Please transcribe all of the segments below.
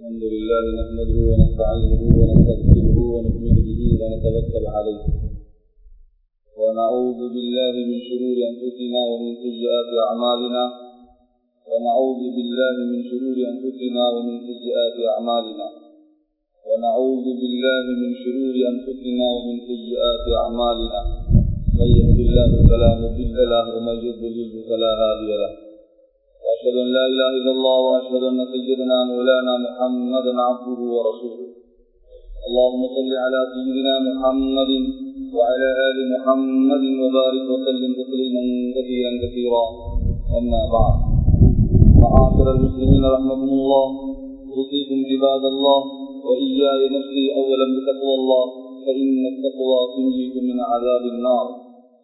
الحمد لله نحمده ونستعينه ونستغفره ونؤمن به ونتوكل عليه. ونعوذ بالله من شرور أنفسنا ومن سيئات أعمالنا. ونعوذ بالله من شرور أنفسنا ومن سيئات أعمالنا. ونعوذ بالله من شرور أنفسنا ومن سيئات أعمالنا. من يهد الله فلا مضل له ومن يضلل فلا هادي له. وأشهد أن لا إله إلا الله وأشهد أن سيدنا مولانا محمدا عبده ورسوله. اللهم صل على سيدنا محمد وعلى آل محمد وبارك وسلم تسليما كثيرا كثيرا. أما بعد. معاشر المسلمين رحمكم الله. أوصيكم عباد الله وإياي نفسي اولا بتقوى الله. فإن التقوى تنجيكم من عذاب النار.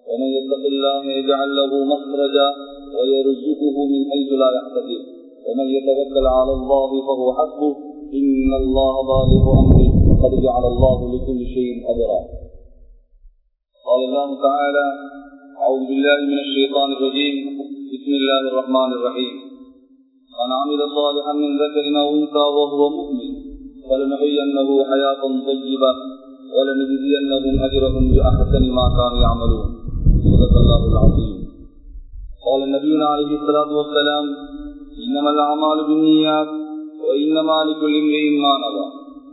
ومن يتق الله يجعل له مخرجا ويرزقه من حيث لا يحتسب. ومن يتوكل على الله فهو حسبه. إن الله بالغ أمره. وقد جعل الله لكل شيء قدرا. قال الله تعالى أعوذ بالله من الشيطان الرجيم. بسم الله الرحمن الرحيم. من عمل صالحا من ذكر أو أنثى وهو مؤمن فلنحيينه حياة طيبة ولنجزينهم أجرهم بأحسن ما كانوا يعملون. صدق الله العظيم. قال نبينا عليه الصلاة والسلام إنما الأعمال بالنيات وإنما لكل امرئ ما نوى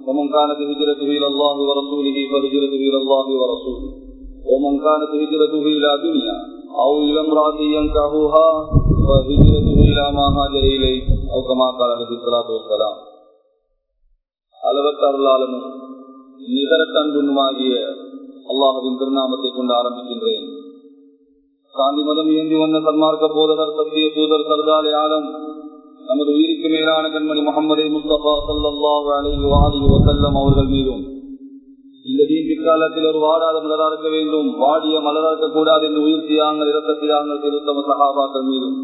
ومن كانت هجرته إلى الله ورسوله فهجرته إلى الله ورسوله ومن كانت هجرته إلى دنيا أو إلى امرأة ينكحها فهجرته إلى ما هاجر إليه أو كما قال عليه الصلاة والسلام அளவற்ற அருளாளனும் நிகரத் அன்புமாகிய அல்லாஹுவின் திருநாமத்தை கொண்டு ஆரம்பிக்கின்றேன் சாந்தி மதம் இயங்கி வந்த சன்மார்க்க போதகர் சத்திய தூதர் சர்தாலே ஆலம் நமது உயிருக்கு மேலான கண்மணி முகமது முஸ்தபா சல்லாஹ் அலி வாலி வசல்லம் அவர்கள் மீதும் இந்த தீன் பிற்காலத்தில் ஒரு வாடாத மலரா இருக்க வேண்டும் வாடிய மலரா இருக்கக்கூடாது என்று உயிர் தியாங்கள் இரத்த தியாங்கள் திருத்தம சகாபாக்கள் மீதும்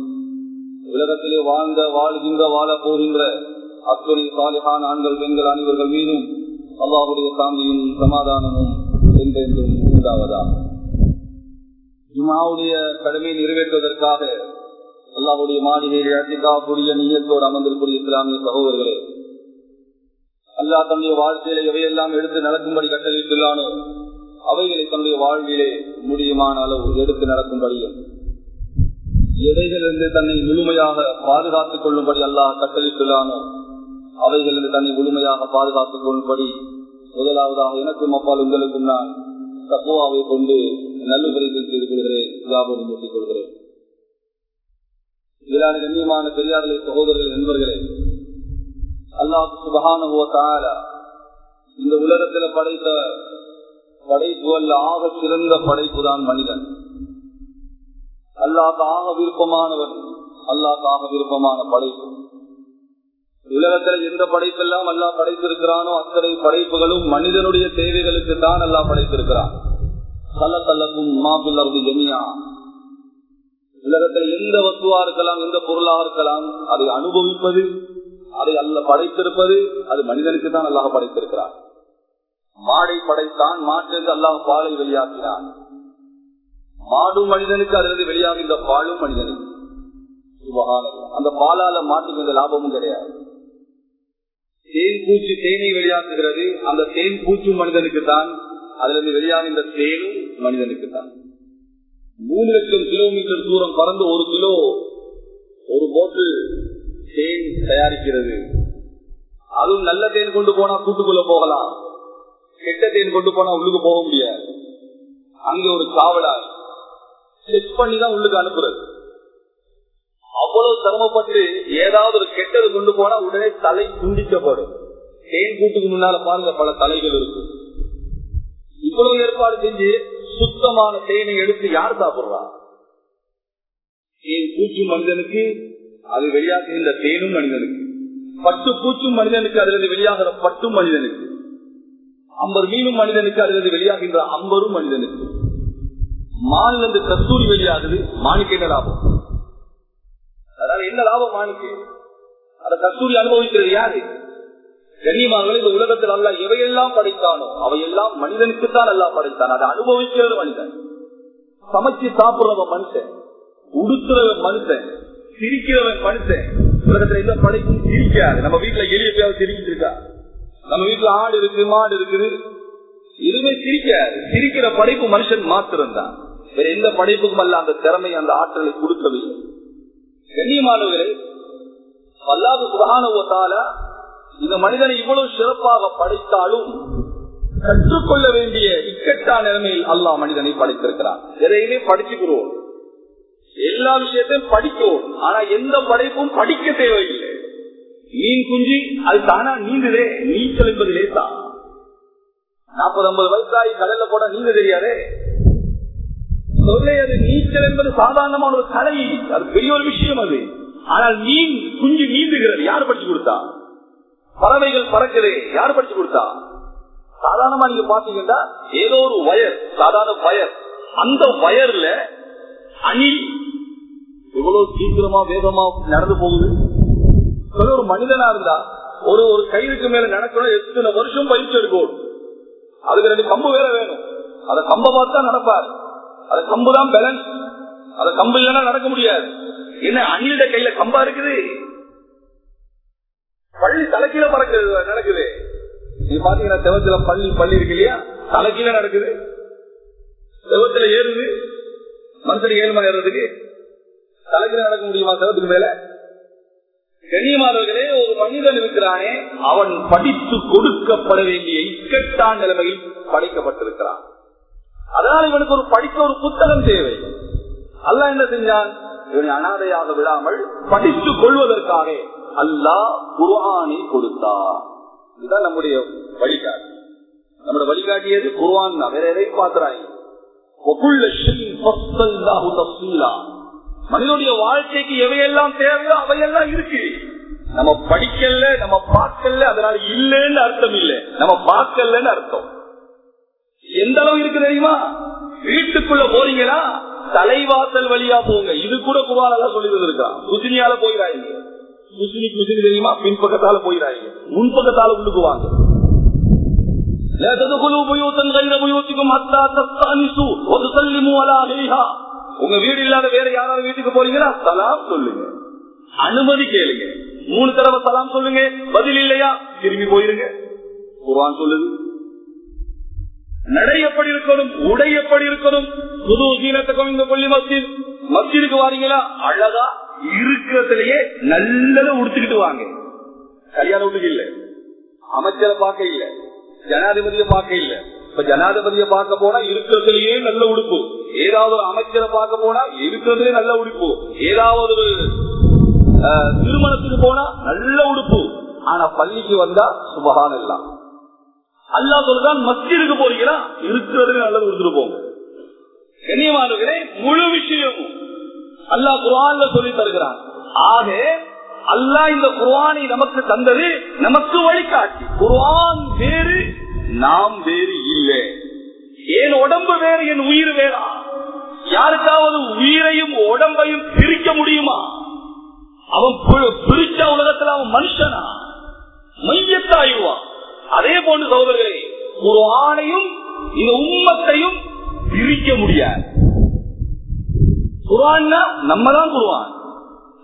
உலகத்திலே வாழ்ந்த வாழ்கின்ற வாழ போகின்ற அத்துறை சாலிகான ஆண்கள் பெண்கள் அனைவர்கள் மீதும் அல்லாஹுடைய சாந்தியும் சமாதானமும் என்றென்றும் உண்டாவதா? ஜுமாவுடைய கடமை நிறைவேற்றுவதற்காக அல்லாவுடைய மாளிகையை அத்திகாவுடைய நீயத்தோடு அமர்ந்திருக்கூடிய இஸ்லாமிய சகோதரர்களே அல்லா தன்னுடைய வாழ்க்கையில எவையெல்லாம் எடுத்து நடக்கும்படி கட்டளையிட்டுள்ளானோ அவைகளை தன்னுடைய வாழ்விலே முடியுமான அளவு எடுத்து நடக்கும்படியும் எதைகளிலிருந்து தன்னை முழுமையாக பாதுகாத்துக் கொள்ளும்படி அல்லாஹ் கட்டளிட்டுள்ளானோ அவைகளிலிருந்து தன்னை முழுமையாக பாதுகாத்துக் கொள்ளும்படி முதலாவதாக எனக்கும் அப்பால் உங்களுக்கும் நான் தப்புவாவை கொண்டு நல்லுபரிகள் செய்து கொள்கிறேன் லாபம் ஊட்டிக் கொள்கிறேன் இதிலான கண்ணியமான பெரியார்களே சகோதரர்கள் நண்பர்களே. அல்லாஹ் சுபகான இந்த உலகத்துல படைத்த படைப்பு அல்ல ஆக சிறந்த படைப்பு தான் மனிதன். அல்லாஹ் ஆக விருப்பமானவன் அல்லாஹ் ஆக விருப்பமான படைப்பு. உலகத்துல எந்த படைப்பெல்லாம் அல்லா படைத்திருக்கிறானோ அத்தனை படைப்புகளும் மனிதனுடைய தேவைகளுக்கு தான் அல்லா படைத்திருக்கிறான். கலக்கலக்கும் மாபிள்ளது ஜமியா உலகத்தில் எந்த வசுவா இருக்கலாம் எந்த பொருளாக இருக்கலாம் அதை அனுபவிப்பது அதை அல்ல படைத்திருப்பது அது மனிதனுக்கு தான் அல்லாஹ் படைத்திருக்கிறான். மாடை படைத்தான் மாற்றிருந்து அல்லாஹ் பாலை வெளியாக்கினான். மாடும் மனிதனுக்கு அதிலிருந்து வெளியாகின்ற பாலும் மனிதனுக்கு. அந்த பாலால மாட்டுக்கு எந்த லாபமும் கிடையாது. தேன் பூச்சி தேனை வெளியாக்குகிறது அந்த தேன் பூச்சும் மனிதனுக்கு தான் அதிலிருந்து வெளியாகின்ற தேனும் மனிதனுக்கு தான் மூணு லட்சம் கிலோமீட்டர் தூரம் பறந்து ஒரு கிலோ ஒரு போட்டு தேன் தயாரிக்கிறது. அதுவும் நல்ல தேன் கொண்டு போனா கூட்டுக்குள்ள போகலாம். கெட்ட தேன் கொண்டு போனா உள்ளுக்கு போக முடியாது. அங்க ஒரு காவலார் செக் பண்ணி தான் உள்ளுக்கு அனுப்புறது. அவ்வளவு சிரமப்பட்டு ஏதாவது ஒரு கெட்டது கொண்டு போனா உடனே தலை துண்டிக்கப்படும். தேன் கூட்டுக்கு முன்னால பாருங்க பல தலைகள் இருக்கும். இவ்வளவு ஏற்பாடு செஞ்சு சுத்தமான தேனை எடுத்து யார் சாப்பிடுறா? பூச்சி பூச்சும் மனிதனுக்கு அது வெளியாகுகின்ற தேனும் மனிதனுக்கு. பட்டு பூச்சும் மனிதனுக்கு அதிலிருந்து வெளியாகிற பட்டும் மனிதனுக்கு. அம்பர் மீனும் மனிதனுக்கு அதிலிருந்து வெளியாகின்ற அம்பரும் மனிதனுக்கு. மானிலிருந்து கஸ்தூரி வெளியாகுது மானுக்கு என்ன லாபம்? அதனால என்ன லாபம் மானுக்கு? அந்த கஸ்தூரி அனுபவிக்கிறது யாரு? கண்ணியமானவர்கள் இந்த உலகத்தில் அல்ல எவையெல்லாம் படைத்தானோ அவையெல்லாம் மனிதனுக்குத்தான் எல்லாம் படைத்தான். அதை அனுபவிக்கிறது மனிதன். சமைச்சு சாப்பிடுறவன் மனுஷன் உடுத்துறவன் மனுஷன் சிரிக்கிறவன் மனுஷன். உலகத்துல எந்த படைக்கும் சிரிக்காது. நம்ம வீட்டுல எளிய பேர் சிரிக்கிட்டு இருக்கா? நம்ம வீட்டுல ஆடு இருக்கு மாடு இருக்குது. எதுவுமே சிரிக்காது. சிரிக்கிற படைப்பு மனுஷன் மாத்திரம் தான் வேற எந்த படைப்புக்கும் அல்ல அந்த திறமை அந்த ஆற்றலை கொடுக்கவில்லை. கண்ணியமானவர்களே அல்லாது சுகானுவத்தால இந்த மனிதனை இவ்வளவு சிறப்பாக படைத்தாலும் கற்றுக்கொள்ள வேண்டிய இக்கட்டா நிலைமையில் அல்லா மனிதனை படைத்திருக்கிறான். எதையுமே படிச்சுக்கிறோம். எல்லா விஷயத்தையும் படிக்கிறோம். ஆனா எந்த படைப்பும் படிக்க தேவையில்லை. மீன் குஞ்சு அது தானா நீந்துதே? நீச்சல் என்பது லேசா? நாற்பது ஐம்பது வயசாகி கடல்ல போட நீந்த தெரியாதே? சொல்லே அது நீச்சல் என்பது சாதாரணமான ஒரு கலை. அது பெரிய ஒரு விஷயம் அது. ஆனால் மீன் குஞ்சு நீந்துகிறது. யார் படிச்சு கொடுத்தா? பறவைகள் பறக்குது. யார் படிச்சு கொடுத்தா? சாதாரணமா நீங்க பாத்தீங்கன்னா ஏதோ ஒரு வயர் சாதாரண வயர். அந்த வயர்ல அணில் எவ்வளவு சீக்கிரமா வேகமா நடந்து போகுது? ஒரு மனிதனா இருந்தா ஒரு ஒரு கயிறுக்கு மேல நடக்கணும் எத்தனை வருஷம் பயிற்சி எடுக்கும் அதுக்கு ரெண்டு கம்பு வேற வேணும். அதை கம்ப பார்த்தா நடப்பார். அது கம்பு தான் பேலன்ஸ் அது கம்பு இல்லைன்னா நடக்க முடியாது. என்ன அணிலிட கையில கம்பா இருக்குது? பள்ளி தலைக்கீழ பறக்குது நடக்குது. நீங்க பாத்தீங்கன்னா செவத்துல பள்ளி பள்ளி இருக்கு இல்லையா? தலைக்கீழ நடக்குது. செவத்துல ஏறுது. மனுஷனுக்கு ஏழு மணி ஏறதுக்கு தலைக்கீழ நடக்க முடியுமா செவத்துக்கு மேல? கண்ணியமானவர்களே ஒரு மனிதன் இருக்கிறானே அவன் படித்து கொடுக்கப்பட வேண்டிய இக்கட்டான் நிலைமையில் படைக்கப்பட்டிருக்கிறான். அதனால் இவனுக்கு ஒரு படிக்க ஒரு புத்தகம் தேவை. அல்ல என்ன செஞ்சான்? இவனை அனாதையாக விடாமல் படித்துக் கொள்வதற்காக அல்லாஹ் குர்ஆனை கொடுத்தார். இதுதான் நம்முடைய வழிகாட்டி. நம்முடைய வழிகாட்டியது குர்ஆன் வேற எதை பாத்துறாங்க மனிதனுடைய வாழ்க்கைக்கு எவையெல்லாம் தேவையோ அவையெல்லாம் இருக்கு. நம்ம படிக்கல நம்ம பார்க்கல அதனால இல்லைன்னு அர்த்தம் இல்லை. நம்ம பார்க்கலன்னு அர்த்தம். எந்த அளவு இருக்கு தெரியுமா? வீட்டுக்குள்ள போறீங்களா தலைவாசல் வழியா போங்க. இது கூட குவாலெல்லாம் சொல்லி இருக்கான் குசினியால போயிடாங்க முஸ்லிம் முஸ்லிம் தெரியுமா? பின்பக்கத்தால போயிடாங்க முன்பக்கத்தால உள்ளுக்குவாங்க அனுமதி கேளுங்க. மூணு தடவை சலாம் சொல்லுங்க. பதில் இல்லையா? திரும்பி போயிருங்க. குரான் சொல்லுது. நடை எப்படி இருக்கணும்? உடை எப்படி இருக்கணும்? புது சீனத்துக்கும் இந்த பள்ளி மஸ்ஜித். வாரீங்களா? அழகா இருக்கிறதுலயே நல்லதை உடுத்துக்கிட்டு வாங்க. கல்யாண வீட்டுக்கு இல்ல. அமைச்சரை பார்க்க இல்ல. ஜனாதிபதியை பார்க்க இல்ல. இப்ப ஜனாதிபதியை பார்க்க போனா இருக்கிறதுலயே நல்ல உடுப்பு. ஏதாவது ஒரு அமைச்சரை பார்க்க போனா இருக்கிறதுலே நல்ல உடுப்பு. ஏதாவது ஒரு அஹ், திருமணத்துக்கு போனா நல்ல உடுப்பு. ஆனா பள்ளிக்கு வந்தா சுபகான் எல்லாம் அல்லா சொல்றான் மஸ்ஜிதுக்கு போறீங்கன்னா இருக்கிறதுல நல்லது கொடுத்துட்டு போங்க. கண்ணியமானவர்களே முழு விஷயமும் அல்லாஹ் குர்ஆன்ல சொல்லி தருகிறான். ஆக அல்லாஹ் இந்த குர்ஆனை நமக்கு தந்தது நமக்கு வழிகாட்டி. குருவான் வேறு நாம் வேறு இல்லை. என் உடம்பு வேறு என் உயிர் வேறா? யாருக்காவது உயிரையும் உடம்பையும் பிரிக்க முடியுமா? அவன் பி- பிரிச்ச உலகத்துல அவன் மனுஷனா? மையத்தாயுவான் அதே போன்று சகோதரர்களே குருவானையும் இந்த உம்மத்தையும் பிரிக்க முடியாது. குர்ஆன்னா நம்ம தான் குருவான்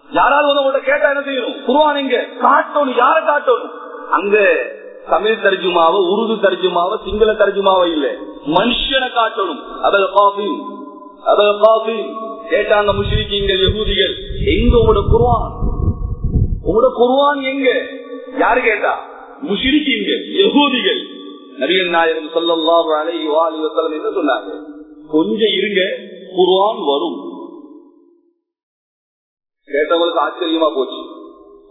யாராவது வந்து உங்கள்ட்ட கேட்டா என்ன செய்யணும்? குருவான் எங்க? காட்டணும். யார காட்டணும்? அங்க தமிழ் தர்ஜுமாவ உருது தர்ஜுமாவ சிங்கள தர்ஜுமாவ இல்ல. மனுஷனை காட்டணும். அதல் காபி அதல் காபி கேட்டாங்க முஸ்லிக்கீங்கள் யகூதிகள். எங்க உங்களோட குருவான் உங்களோட குருவான் எங்க? யாரு கேட்டா? முஸ்லிக்கீங்கள் யகுதிகள். நரியன் நாயகம் சொல்லலாம் அலைஹி வஸல்லம் என்ன சொன்னாங்க? கொஞ்சம் இருங்க குர்ஆன் வரும். கேட்டவங்களுக்கு ஆச்சரியமா போச்சு.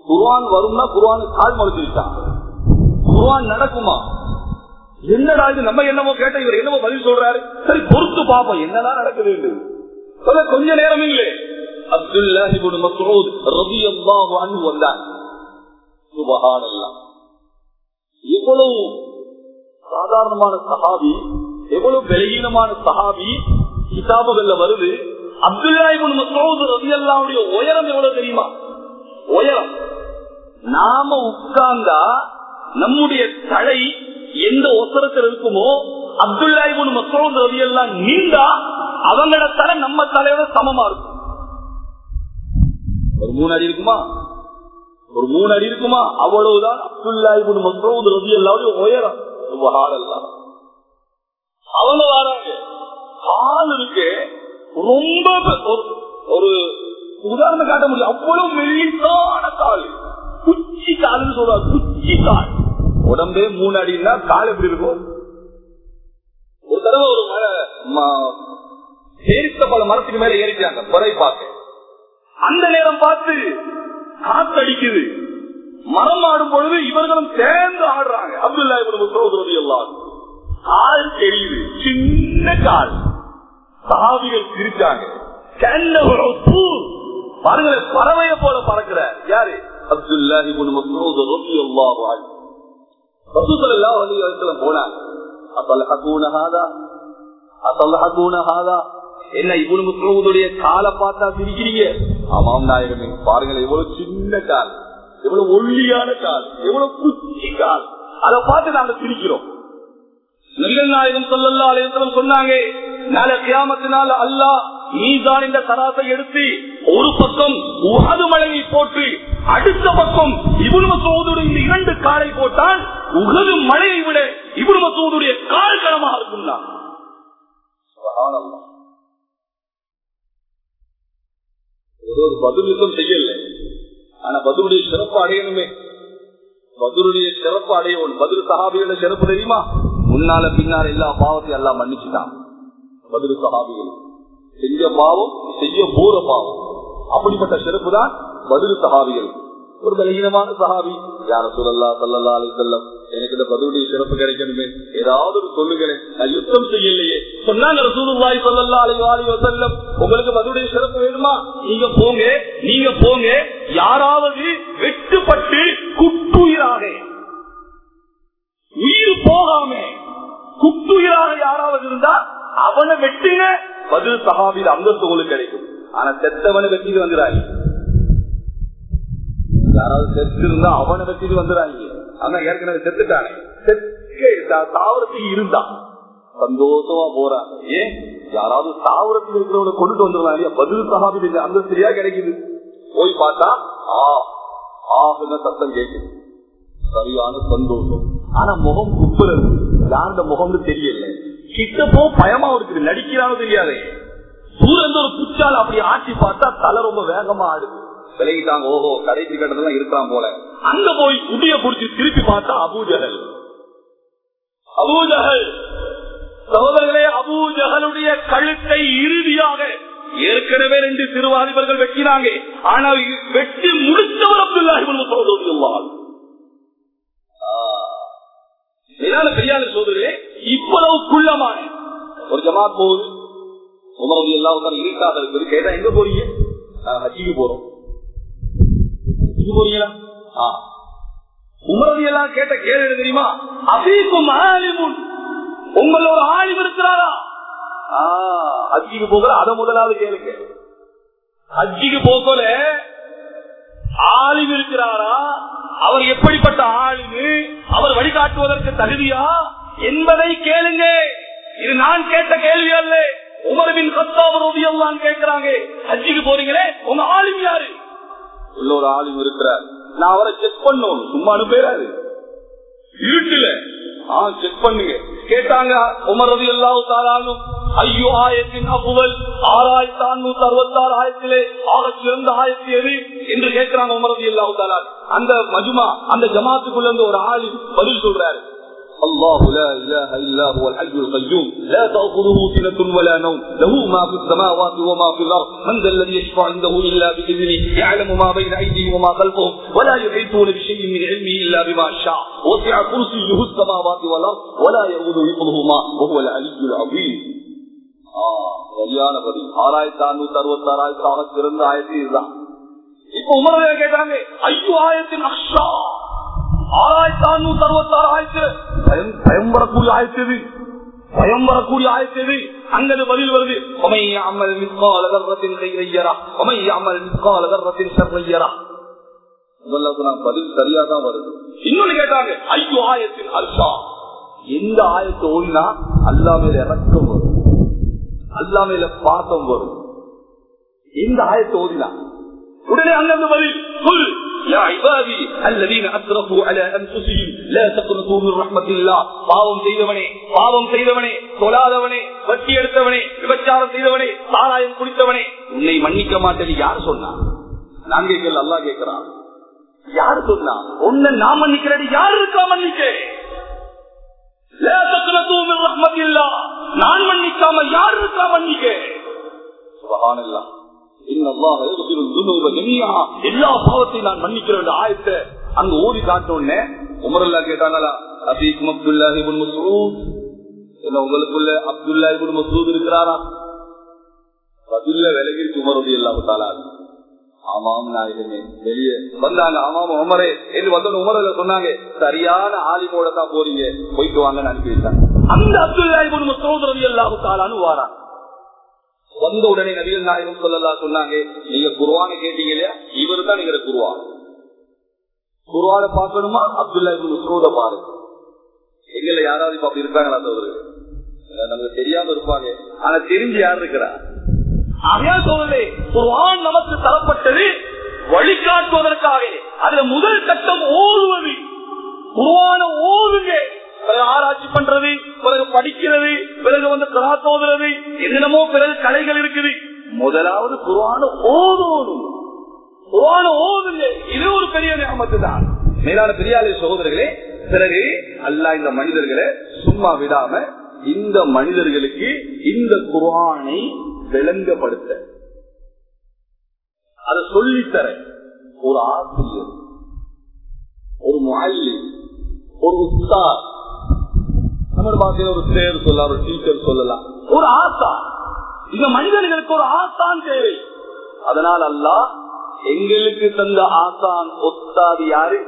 குருவான் வரும்னா குருவானு கால் மறுத்துட்டான் குர்ஆன் நடக்குமா? என்னடா இது நம்ம என்னமோ கேட்ட இவர் என்னமோ பதில் சொல்றாரு. சரி பொறுத்து பாப்போம் என்னதான் நடக்குது சொல்ல கொஞ்ச நேரம் இல்லை. அப்துல்லா இவனு மசூத் ரவி அன்ஹு வந்தார். சுபஹானல்லாஹ் எவ்வளவு சாதாரணமான சஹாபி எவ்வளவு பலகீனமான சஹாபி கிதாபுகள்ல வருது. அப்துல்லா இப்னு மஸ்ஊத் உயரம் எவ்வளவு தெரியுமா? உயரம். நாம உட்கார்ந்தா நம்முடைய தலை எந்த ஒசரத்தில் இருக்குமோ அப்துல்லா இப்னு மஸ்ஊத் ரலியல்லாஹு நீண்டா அவங்களோட தலை நம்ம தலையோட சமமா இருக்கும். ஒரு மூணு அடி இருக்குமா? ஒரு மூணு அடி இருக்குமா? அவ்வளவுதான் அப்துல்லா இப்படி மசூத் ரவி உயரம். சுபஹானல்லாஹ். அவங்க வராங்க. கால் இருக்கு. ரொம்ப ஒரு- ஒரு உதாரணம் காட்ட முடியும். அவ்வளவு மெல்லிசான கால் குச்சி கால்னு சொல்றாங்க குச்சி கால் உடம்பே மூணு அடின்னா கால் எப்படி இருக்கும்? ஒரு தடவை ஒரு மழை பேரித்த பல மரத்துக்கு மேல ஏறிட்டாங்க. குறை பார்க்க. அந்த நேரம் பார்த்து காத்தடிக்குது. மரம் ஆடும் பொழுது இவர்களும் சேர்ந்து ஆடுறாங்க. அப்துல்லா இவரு முசோதரதி எல்லாம் கால் தெரியுது. சின்ன கால். சாவிகள் சிரிச்சாங்க. கண்ணவரோ பாருங்களேன் பறவைய போல பறக்கிற. யாரு? அப்துல்லா இவனு போனாங்க. என்ன இவனு மஸ்ஊதுடைய காலை பார்த்தா சிரிக்கிறீங்க? ஆமாம் நாயகமே பாருங்களேன் எவ்வளவு சின்ன கால். எவ்வளவு ஒல்லியான கால். எவ்வளவு குச்சி கால். அதை பார்த்து நாங்க சிரிக்கிறோம். நபிகள் நாயகம் சொல்லல்லா அலையம் சொன்னாங்க நாளை கியாமத்தினால அல்லாஹ் நீதான் இந்த தராசை எடுத்து ஒரு பக்கம் உகது மலையை போட்டு அடுத்த பக்கம் இபுல் மசூதுடைய இந்த இரண்டு காலை போட்டால் உகது மலையை விட இபுல் மசூதுடைய கால் கனமாக இருக்கும் ஒரு பதில் யுத்தம் செய்யல. ஆனா பதிலுடைய சிறப்பு அடையணுமே. பதிலுடைய சிறப்பு அடையணும் பதில் சகாபியோட சிறப்பு தெரியுமா? முன்னால பின்னால எல்லா பாவத்தையும் எல்லாம் மன்னிச்சுட்டான். பதில் சகாபிகள் செஞ்ச பாவம் செய்ய போற பாவம். அப்படிப்பட்ட சிறப்பு தான் பதில் சகாபிகள் ஒரு பலகீனமான சகாபி யார சொல்லல்லா சல்லல்லா அலி செல்லம் எனக்கு இந்த பதிலுடைய சிறப்பு கிடைக்கணுமே. ஏதாவது ஒரு சொல்லுகிறேன் நான் யுத்தம் செய்யலையே. சொன்னாங்க ரசூலுல்லாஹி சொல்லல்லா அலைஹி வஆலிஹி உங்களுக்கு பதிலுடைய சிறப்பு வேணுமா? நீங்க போங்க நீங்க போங்க. யாராவது வெட்டுப்பட்டு குட்டுயிராக உயிர் போகாம குட்டுயிராக யாராவது இருந்தா அவனை வெட்டின பதில் சகாபியில் அந்தஸ்து உங்களுக்கு கிடைக்கும். ஆனா செத்தவனை வெட்டிட்டு வந்துடாங்க யாராவது செத்து இருந்தா அவனை வெட்டிட்டு வந்துடாங்க ஆனா ஏற்கனவே செத்துட்டானே. தாவரத்துக்கு இருந்தான் சந்தோஷமா போறான். ஏன்? யாராவது தாவரத்தில் இருக்கிறவங்க கொண்டுட்டு வந்துருவாங்க பதில் சகாபியில் அந்த சரியா கிடைக்குது. போய் பார்த்தா ஆ ஆகுன சத்தம் கேட்குது. சரியான சந்தோஷம். ஆனா முகம் குப்புறது. இந்த முகம்னு தெரியல. கிட்ட போ பயமா இருக்குது. நடிக்கிறானோ தெரியாது. சூரன் ஒரு குச்சால் அப்படி ஆட்சி பார்த்தா தலை ரொம்ப வேகமா ஆடுது. விலகிட்டாங்க. ஓஹோ கடைசி கட்டத்துல இருக்கலாம் போல. அங்க போய் குடிய புடிச்சு திருப்பி பார்த்தா அபூஜகல் அபூஜகல் சகோதரர்களே அபூஜகலுடைய கழுத்தை இறுதியாக ஏற்கனவே ரெண்டு சிறுவாதிபர்கள் வெட்டினாங்க. ஆனால் வெட்டி முடித்தவர் அப்துல்லாஹி சொல்லுவார் மேலான சோதரே. இவ்வளவு குள்ளமான. ஒரு ஜமாத் போகுது. உமரது எல்லாம் இருக்காத இருக்குது கேட்டா எங்க போறீங்க? நாங்க ஹஜ்ஜிக்கு போறோம். ஹஜ்ஜிக்கு போறீங்களா? ஆ. உமரது எல்லாம் கேட்ட கேள்வி தெரியுமா? அபீக்கும் ஆலிமுன். உங்களோட ஆலிம் இருக்கிறாரா? ஆ, ஹஜ்ஜிக்கு போகிற அதை முதலாவது கேளுங்க ஹஜ்ஜிக்கு போகல. ஆலிம் இருக்கிறாரா? அவர் எப்படிப்பட்ட ஆளுங்க அவர் வழிகாட்டுவதற்கு தகுதியா? என்பதை கேளுங்க. இது நான் கேட்ட கேள்வி அல்ல. உமர்பின் கத்தாவரோதியெல்லாம் கேட்கிறாங்க. ஹஜ்ஜிக்கு போறீங்களே? உங்க ஆளும் யாரு? உள்ள ஒரு ஆளும் இருக்கிறார். நான் அவரை செக் பண்ணும். சும்மா அனுப்பிடாரு வீட்டுல ஆ செக் பண்ணுங்க. கேட்டாங்க உமர் ரவி அல்லாஹ் தாரானும் ஐயோ ஆயிரத்தின் அப்புவல் ஆறாயிரத்தி அறுநூத்தி அறுபத்தி ஆறு ஆயிரத்திலே ஆக சிறந்த ஆயிரத்தி எது? என்று கேட்கிறாங்க உமர் ரவி அல்லாஹ் அந்த மஜுமா அந்த ஜமாத்துக்குள்ள இருந்து ஒரு ஆளு பதில் சொல்றாரு. الله لا إله إلا هو الحي القيوم لا تأخذه سنة ولا نوم له ما في السماوات وما في الأرض من ذا الذي يشفع عنده إلا بإذنه يعلم ما بين أيديهم وما خلفهم ولا يحيطون بشيء من علمه إلا بما شاء وسع كرسيه السماوات والأرض ولا يؤوده حفظهما وهو العلي العظيم சரியான பதில் ஆறாயிரத்தி அறுநூத்தி அறுபத்தி ஆறாயிரத்தி ஆக சிறந்த ஆயிரத்தி இதுதான் இப்ப உமர கேட்டாங்க ஐயோ ஆயிரத்தின் அக்ஷா ஆறாயிரத்தி அறுநூத்தி அறுபத்தி ஆறு ஆயிரத்து பயம் வரக்கூடிய ஆயிரத்து பயம் வரக்கூடிய ஆயிரத்து எது? அங்கது பதில் வருது. அமல் மிஸ்கால கர்வத்தின் கையரா அமல் மிஸ்கால கர்வத்தின் சர்வையரா பதில் சரியா தான் வருது. இன்னொன்னு கேட்டாங்க ஐயோ ஆயத்தின் அல்சா எந்த ஆயத்தை ஓடினா அல்லா மேல இறக்கம் வரும். அல்லா மேல பாசம் வரும். எந்த ஆயத்தை ஓடினா? உடனே அங்கிருந்து பதில் சொல் யா இபாதி அல்லதீன அத்ரஃபு அல அன்ஃபுஸிஹிம் லா தக்னது மின் ரஹ்மத்தில்லா பாவம் செய்தவனே பாவம் செய்தவனே தொழாதவனே வட்டி எடுத்தவனே விபச்சாரம் செய்தவனே சாராயம் குடித்தவனே உன்னை மன்னிக்க மாட்டேன் யார் சொன்னா நான் கேட்கல அல்லாஹ் கேட்கிறான் யார் சொன்னா உன்னை நான் மன்னிக்கிறேன் யார் இருக்கா மன்னிக்க நான் மன்னிக்காம யார் இருக்கா மன்னிக்க சுபகான் அல்லாஹ் யக்ஃபிரு ذுனூப ஜமீஆ எல்லா பாவத்தையும் நான் மன்னிக்கிறேன் ஆயத்தை அங்க ஓதி காட்டோன்னே உமரல்லா கேட்டாங்களா அபீக்கும் அப்துல்லாஹி இப்னு மஸ்ஊத் என்ன உங்களுக்குள்ள அப்துல்லா இப்னு மஸ்ஊத் இருக்கிறாரா? பதில்ல விலகிருக்கு உமர் ரலியல்லாஹு தஆலா ஆமாம் நாயகமே வெளியே வந்தாங்க. ஆமாம் உமரே என்று வந்த உமரல சொன்னாங்க சரியான ஆலிமோட தான் போறீங்க போயிட்டு வாங்கன்னு அனுப்பி வச்சாங்க அந்த அப்துல்லா இப்னு மஸ்ஊத் ரலியல்லாஹு தஆலான்னு வாரான். வந்த உடனே நபிகள் நாயகம் சொல்லலாம் சொன்னாங்க நீங்க குருவான கேட்டீங்க இல்லையா இவரு தான் நீங்க குருவான் குருவான பார்க்கணுமா? அப்துல்லா இப்னு பாரு. யாராவது இப்ப அப்படி இருக்காங்களா தவறு நமக்கு தெரியாம இருப்பாங்க. ஆனா தெரிஞ்சு யார் இருக்கிறா? அதையா சொல்லலே குருவான் நமக்கு தரப்பட்டது வழிகாட்டுவதற்காக. அதுல முதல் கட்டம் ஓடுவது. குருவான ஓடுங்க பிறகு ஆராய்ச்சி பண்றது பிறகு படிக்கிறது பிறகு வந்து கலா தோதுறது என்னென்னமோ பிறகு கலைகள் இருக்குது. முதலாவது குர்ஆன ஓதோனும் குர்ஆன ஓதுங்க. இது ஒரு பெரிய நியமத்து தான். மேலான பெரியாலே சகோதரர்களே பிறகு அல்லாஹ் இந்த மனிதர்களை சும்மா விடாம இந்த மனிதர்களுக்கு இந்த குர்ஆனை விளங்கப்படுத்த. அதை சொல்லித்தர. ஒரு ஆசிரியர் ஒரு மல்லி ஒரு உத்தார் ஒரு பேர் சொல்லலாம் ஒரு டீச்சர் சொல்லலாம். ஒரு ஆசா மனிதர்களுக்கு ஒரு ஆசான் தேவை. அதனால் அல்லாஹ் எங்களுக்கு தந்த ஆசான் ஒத்தாது யாரு?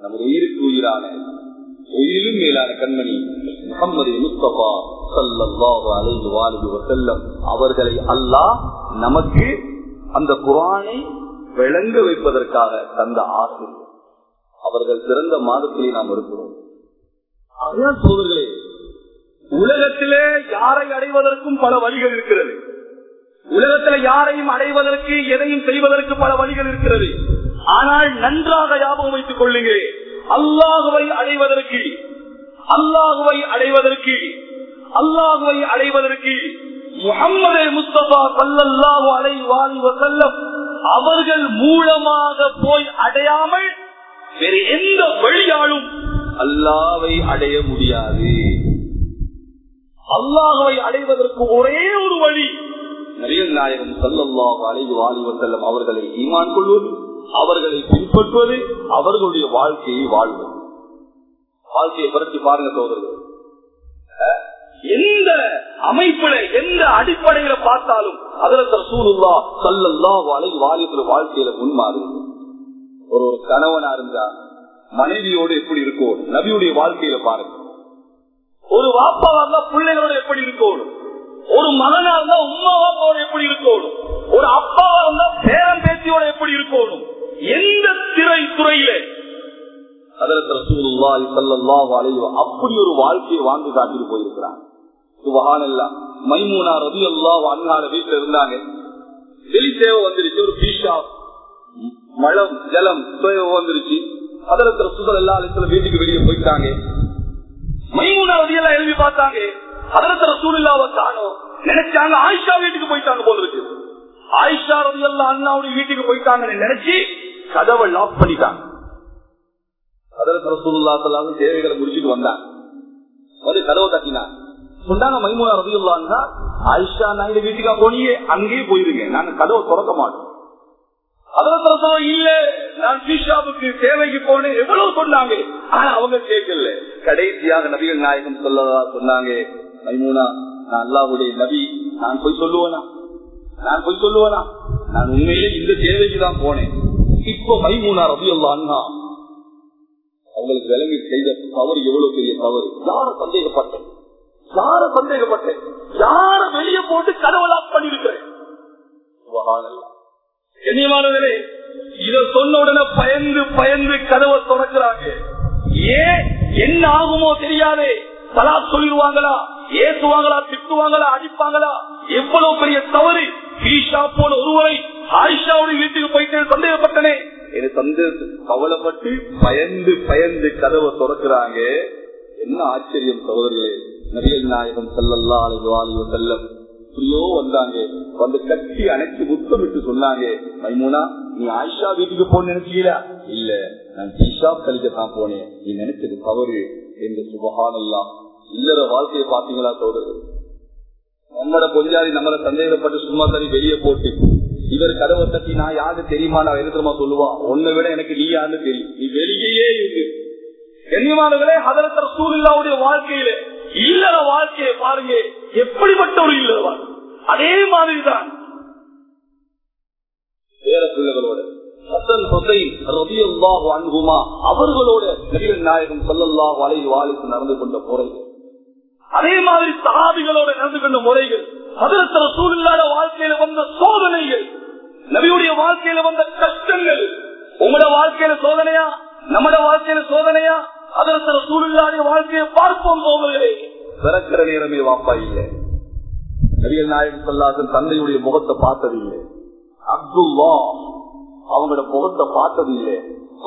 நமது உயிருக்கு உயிரான உயிரிலும் மேலான கண்மணி முகம்மது முஸ்தபா சல்லாஹு அலைஹி வாலிஹி செல்லம் அவர்களை அல்லாஹ் நமக்கு அந்த குரானை விளங்க வைப்பதற்காக தந்த ஆசை அவர்கள் சிறந்த மாதத்திலே நாம் இருக்கிறோம். அதுதான் சோதர்களே உலகத்திலே யாரை அடைவதற்கும் பல வழிகள் இருக்கிறது. உலகத்துல யாரையும் அடைவதற்கு எதையும் செய்வதற்கு பல வழிகள் இருக்கிறது. ஆனால் நன்றாக ஞாபகம் வைத்துக் கொள்ளுங்க அல்லாஹுவை அடைவதற்கு அல்லாஹுவை அடைவதற்கு அல்லாஹுவை அடைவதற்கு முகம்மது முஸ்தபா சல்லல்லாஹு அலை வாலி வசல்லம் அவர்கள் மூலமாக போய் அடையாமல் வேறு எந்த வழியாலும் அல்லாவை அடைய முடியாது. அல்லாஹாவை அடைவதற்கு ஒரே ஒரு வழி. நரியல் நாயகம் சல்லல்லாஹு அலைஹி வாலி அவர்களை ஈமான் கொள்வது அவர்களை பின்பற்றுவது அவர்களுடைய வாழ்க்கையை வாழ்வது. வாழ்க்கையை புரட்சி பாருங்க சோதர்கள் எந்த அமைப்புல எந்த அடிப்படையில பார்த்தாலும் அதற்கு சூழ்நிலா சல்லல்லா வாழை வாலியத்துல வாழ்க்கையில முன்மாறு ஒரு ஒரு கணவனா இருந்தா மனைவியோடு எப்படி இருக்கும்? நபியுடைய வாழ்க்கையில பாருங்க. ஒரு வாப்பாவா இருந்தா பிள்ளைகளோட எப்படி இருக்கணும் ஒரு மகனா இருந்தா உமா வாப்பாவோட எப்படி இருக்கணும் ஒரு அப்பாவா இருந்தா பேரன் பேத்தியோட எப்படி இருக்கணும் எந்த திரை துறையில? அப்படி ஒரு வாழ்க்கையை வாழ்ந்து காட்டிட்டு போயிருக்கிறாங்க மைமூனா ரவி அல்லா அண்ணாட வீட்டுல இருந்தாங்க. வெளி சேவை வந்துருச்சு ஒரு பீஷா. மழம் ஜலம் சேவை வந்துருச்சு. அதுல சுதல் எல்லா வீட்டுக்கு வெளியே போயிட்டாங்க. மைமூனா ரவி எல்லாம் எழுதி பார்த்தாங்க அதுல சூழ்நிலாவை காணும் நினைச்சாங்க ஆயிஷா வீட்டுக்கு போயிட்டாங்க போல இருக்கு. ஆயிஷா ரவி அல்லா அண்ணாவுடைய வீட்டுக்கு போயிட்டாங்கன்னு நினைச்சு கதவை லாக் பண்ணிட்டாங்க. அதற்கு தேவைகளை முடிச்சுட்டு வந்தாங்க. வந்து கதவை தட்டினாங்க. சொன்னாங்க மைமூனா ரதியுல்லாங்க ஆயிஷா நாயுடு வீட்டுக்கா போனியே அங்கேயே போயிருங்க. நாங்க கதவை திறக்க மாட்டோம். அதற்கு இல்ல நான் பீஷாவுக்கு சேவைக்கு போனேன். எவ்வளவு சொன்னாங்க. ஆனா அவங்க கேட்கல. கடைசியாக நபிகள் நாயகம் சொல்லதா சொன்னாங்க மைமூனா நான் அல்லாவுடைய நபி. நான் போய் சொல்லுவேனா? நான் போய் சொல்லுவேனா? நான் உண்மையிலே இந்த சேவைக்கு தான் போனேன். இப்போ மைமூனா ரவி அண்ணா அவங்களுக்கு விலங்கு செய்த தவறு எவ்வளவு பெரிய தவறு? யார சந்தேகப்பட்டேன்? யார சந்தேகப்பட்டேன்? யார வெளியே போட்டு கதவை பண்ணிருக்கிறேன் கண்ணியமானவர்களே இத சொன்ன உடனே பயந்து பயந்து கதவை திறக்கிறாங்க ஏன் என்ன ஆகுமோ தெரியாதே. தலா சொல்லிடுவாங்களா? ஏசுவாங்களா திட்டுவாங்களா? அடிப்பாங்களா? எவ்வளவு பெரிய தவறு. ஈஷா போல ஒருவரை ஆயிஷாவுடைய வீட்டுக்கு போயிட்டு சந்தேகப்பட்டனே. எனக்கு வந்து கவலைப்பட்டு பயந்து பயந்து கதவை திறக்கிறாங்க. என்ன ஆச்சரியம் சகோதரிகளே. நபிகள் நாயகம் செல்லல்லா அலைவாலிவ செல்லம் எப்படியோ வந்தாங்க. வந்து கட்டி அணைச்சு முத்தமிட்டு சொன்னாங்க மைமூனா நீ ஆயிஷா வீட்டுக்கு போன நினைச்சீங்களா? இல்ல நான் ஈஷா கழிக்கத்தான் போனேன். நீ நினைச்சது தவறு. என்று சுபகானல்லாம் இல்லற வாழ்க்கையை பாத்தீங்களா சோதரர்? நம்மள கொஞ்சாதி நம்மள சந்தேகப்பட்டு சும்மா தனி வெளியே போட்டு இவர் கதவை தட்டி நான் யாரு தெரியுமா? நான் எதிர்மா சொல்லுவான் உன்னை விட எனக்கு நீ யாருன்னு தெரியும். நீ வெளியே இருக்கு கண்ணியமானவர்களே அதற்கு சூழ்நிலாவுடைய வாழ்க்கையில இல்லற வாழ்க்கையை பாருங்க எப்படிப்பட்ட ஒரு இல்லற வாழ்க்கை? அதே மாதிரிதான். வேற பிள்ளைகளோட ஹசன் ஹுசைன் ரபியல்லாஹு அன்ஹுமா அவர்களோட நபிகள் நாயகம் ஸல்லல்லாஹு அலைஹி வாலிக்கு நடந்து கொண்ட முறை அதே மாதிரி சஹாபிகளோட நடந்து கொண்ட முறைகள் ஹதரத் ரசூலுல்லாஹ் வாழ்க்கையில வந்த சோதனைகள் நபியுடைய வாழ்க்கையில வந்த கஷ்டங்கள். உங்களோட வாழ்க்கையில சோதனையா? நம்மட வாழ்க்கையில சோதனையா? அதற்கு சூழ்நிலை வாழ்க்கையை பார்ப்போம் சோதனைகளே. பிறக்கிற நேரமே வாப்பா இல்லை. நவியல் நாயகம் சொல்லாதன் தந்தையுடைய முகத்தை பார்த்ததில்லை. அப்துல்லா அவங்களோட முகத்தை பார்த்ததில்லை.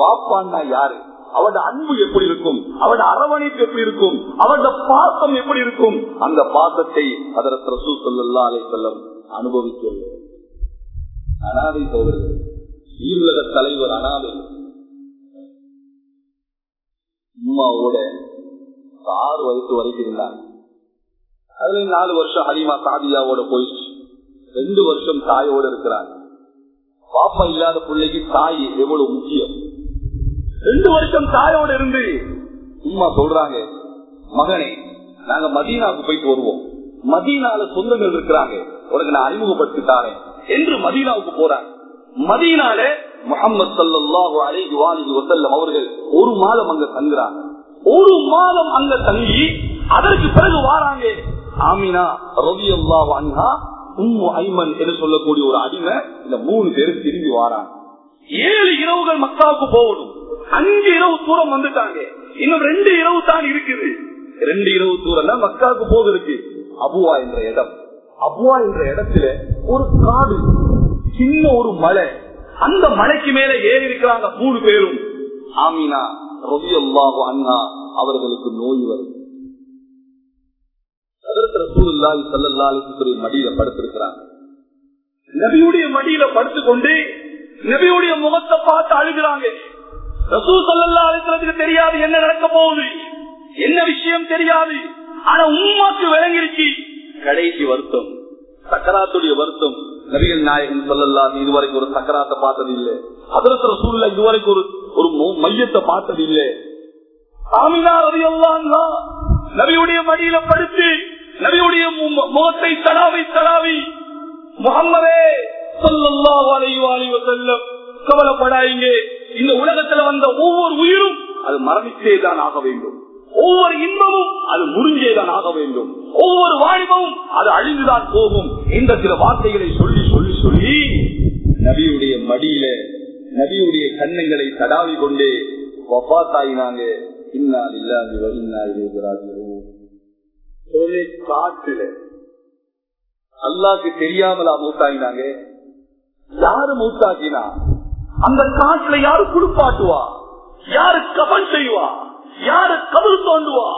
வாப்பான்னா பாப்பான்னா யாரு? அவட அன்பு எப்படி இருக்கும்? அவட அரவணைப்பு எப்படி இருக்கும்? அவட பாசம் எப்படி இருக்கும்? அந்த பாசத்தை அதற்கு ரசூ சொல்லா அலை செல்லம் அனுபவிக்கவில்லை. அனாதை சோதரர்கள் ஈருலக தலைவர் அனாதை. உமாவோட ஆறு வயசு வரைக்கும் இருந்தாங்க. அதுல நாலு வருஷம் ஹலிமா சாதியாவோட போயிடுச்சு. ரெண்டு வருஷம் தாயோட இருக்கிறாங்க. பாப்பா இல்லாத பிள்ளைக்கு தாய் எவ்வளவு முக்கியம்? ரெண்டு வருஷம் தாயோட இருந்து உமா சொல்றாங்க மகனே நாங்க மதீனாவுக்கு போயிட்டு வருவோம். மதீனால சொந்தங்கள் இருக்கிறாங்க. உனக்கு நான் அறிமுகப்படுத்தி தாரேன். என்று மதீனாவுக்கு போறாங்க. மதீனால முகமது சல்லாஹூ அலைஹி வாலிஹி வசல்லம் அவர்கள் ஒரு மாதம் அங்க தங்குறாங்க. ஒரு மாதம் அங்க தங்கி அதற்கு பிறகு வாராங்க. ஆமினா ரவி அல்லாஹ் அன்ஹா உம்மு ஐமன் என்று சொல்லக்கூடிய ஒரு அடிமை இந்த மூணு பேரும் திரும்பி வாராங்க. ஏழு இரவுகள் மக்காவுக்கு போகணும். அஞ்சு இரவு தூரம் வந்துட்டாங்க. இன்னும் ரெண்டு இரவு தான் இருக்குது. ரெண்டு இரவு தூரம் தான் மக்காவுக்கு போகிறதுக்கு. அபுவா என்ற இடம். அபுவா என்ற இடத்துல ஒரு காடு சின்ன ஒரு மலை. அந்த மலைக்கு மேல ஏறி இருக்கிறாங்க மூணு பேரும். ஆமீனா ரவி அல்லாஹு அண்ணா அவர்களுக்கு நோய் வரும். மடியில படுத்திருக்கிறாங்க. நபியுடைய மடியில படுத்துக்கொண்டு நபியுடைய முகத்தை பார்த்து அழுகிறாங்க. ரசூ சல்லா அலிசலத்துக்கு தெரியாது என்ன நடக்க போகுது என்ன விஷயம் தெரியாது. ஆனா உண்மாக்கு விளங்கிருச்சு. கடைசி வருத்தம். சக்கராத்துடைய வருத்தம். நபிகள் நாயகன் சொல்லல்லா இதுவரைக்கும் ஒரு சக்கராத்தை பார்த்தது இல்லை அதற்கு சூழ்நிலை இதுவரைக்கும் ஒரு ஒரு மையத்தை பார்த்தது இல்லை நபியுடைய மடியில படுத்து நபியுடைய முகத்தை தடாவி தடாவி முகம்மதே சொல்லல்லா அலைஹி செல்லம் கவலைப்படாதீங்க. இந்த உலகத்துல வந்த ஒவ்வொரு உயிரும் அது மரணித்தேதான் ஆக வேண்டும். ஒவ்வொரு இன்பமும் அது முறிஞ்சேதான் ஆக வேண்டும். ஒவ்வொரு வாலிபமும் அது அழிந்துதான் போகும் இந்த சில வார்த்தைகளை சொல்லி சொல்லி சொல்லி நபியுடைய மடியில நபியுடைய கண்ணங்களை தடாவி கொண்டே வப்பாத்தாயினாங்க இன்னால் இல்லாது காட்டுல. அல்லாக்கு தெரியாமலா மூத்தாயினாங்க? யாரு மூத்தாக்கினா? அந்த காட்டுல யாரு குடுப்பாட்டுவா யாரு கபன் செய்வா? யாரு கபல் தோண்டுவா?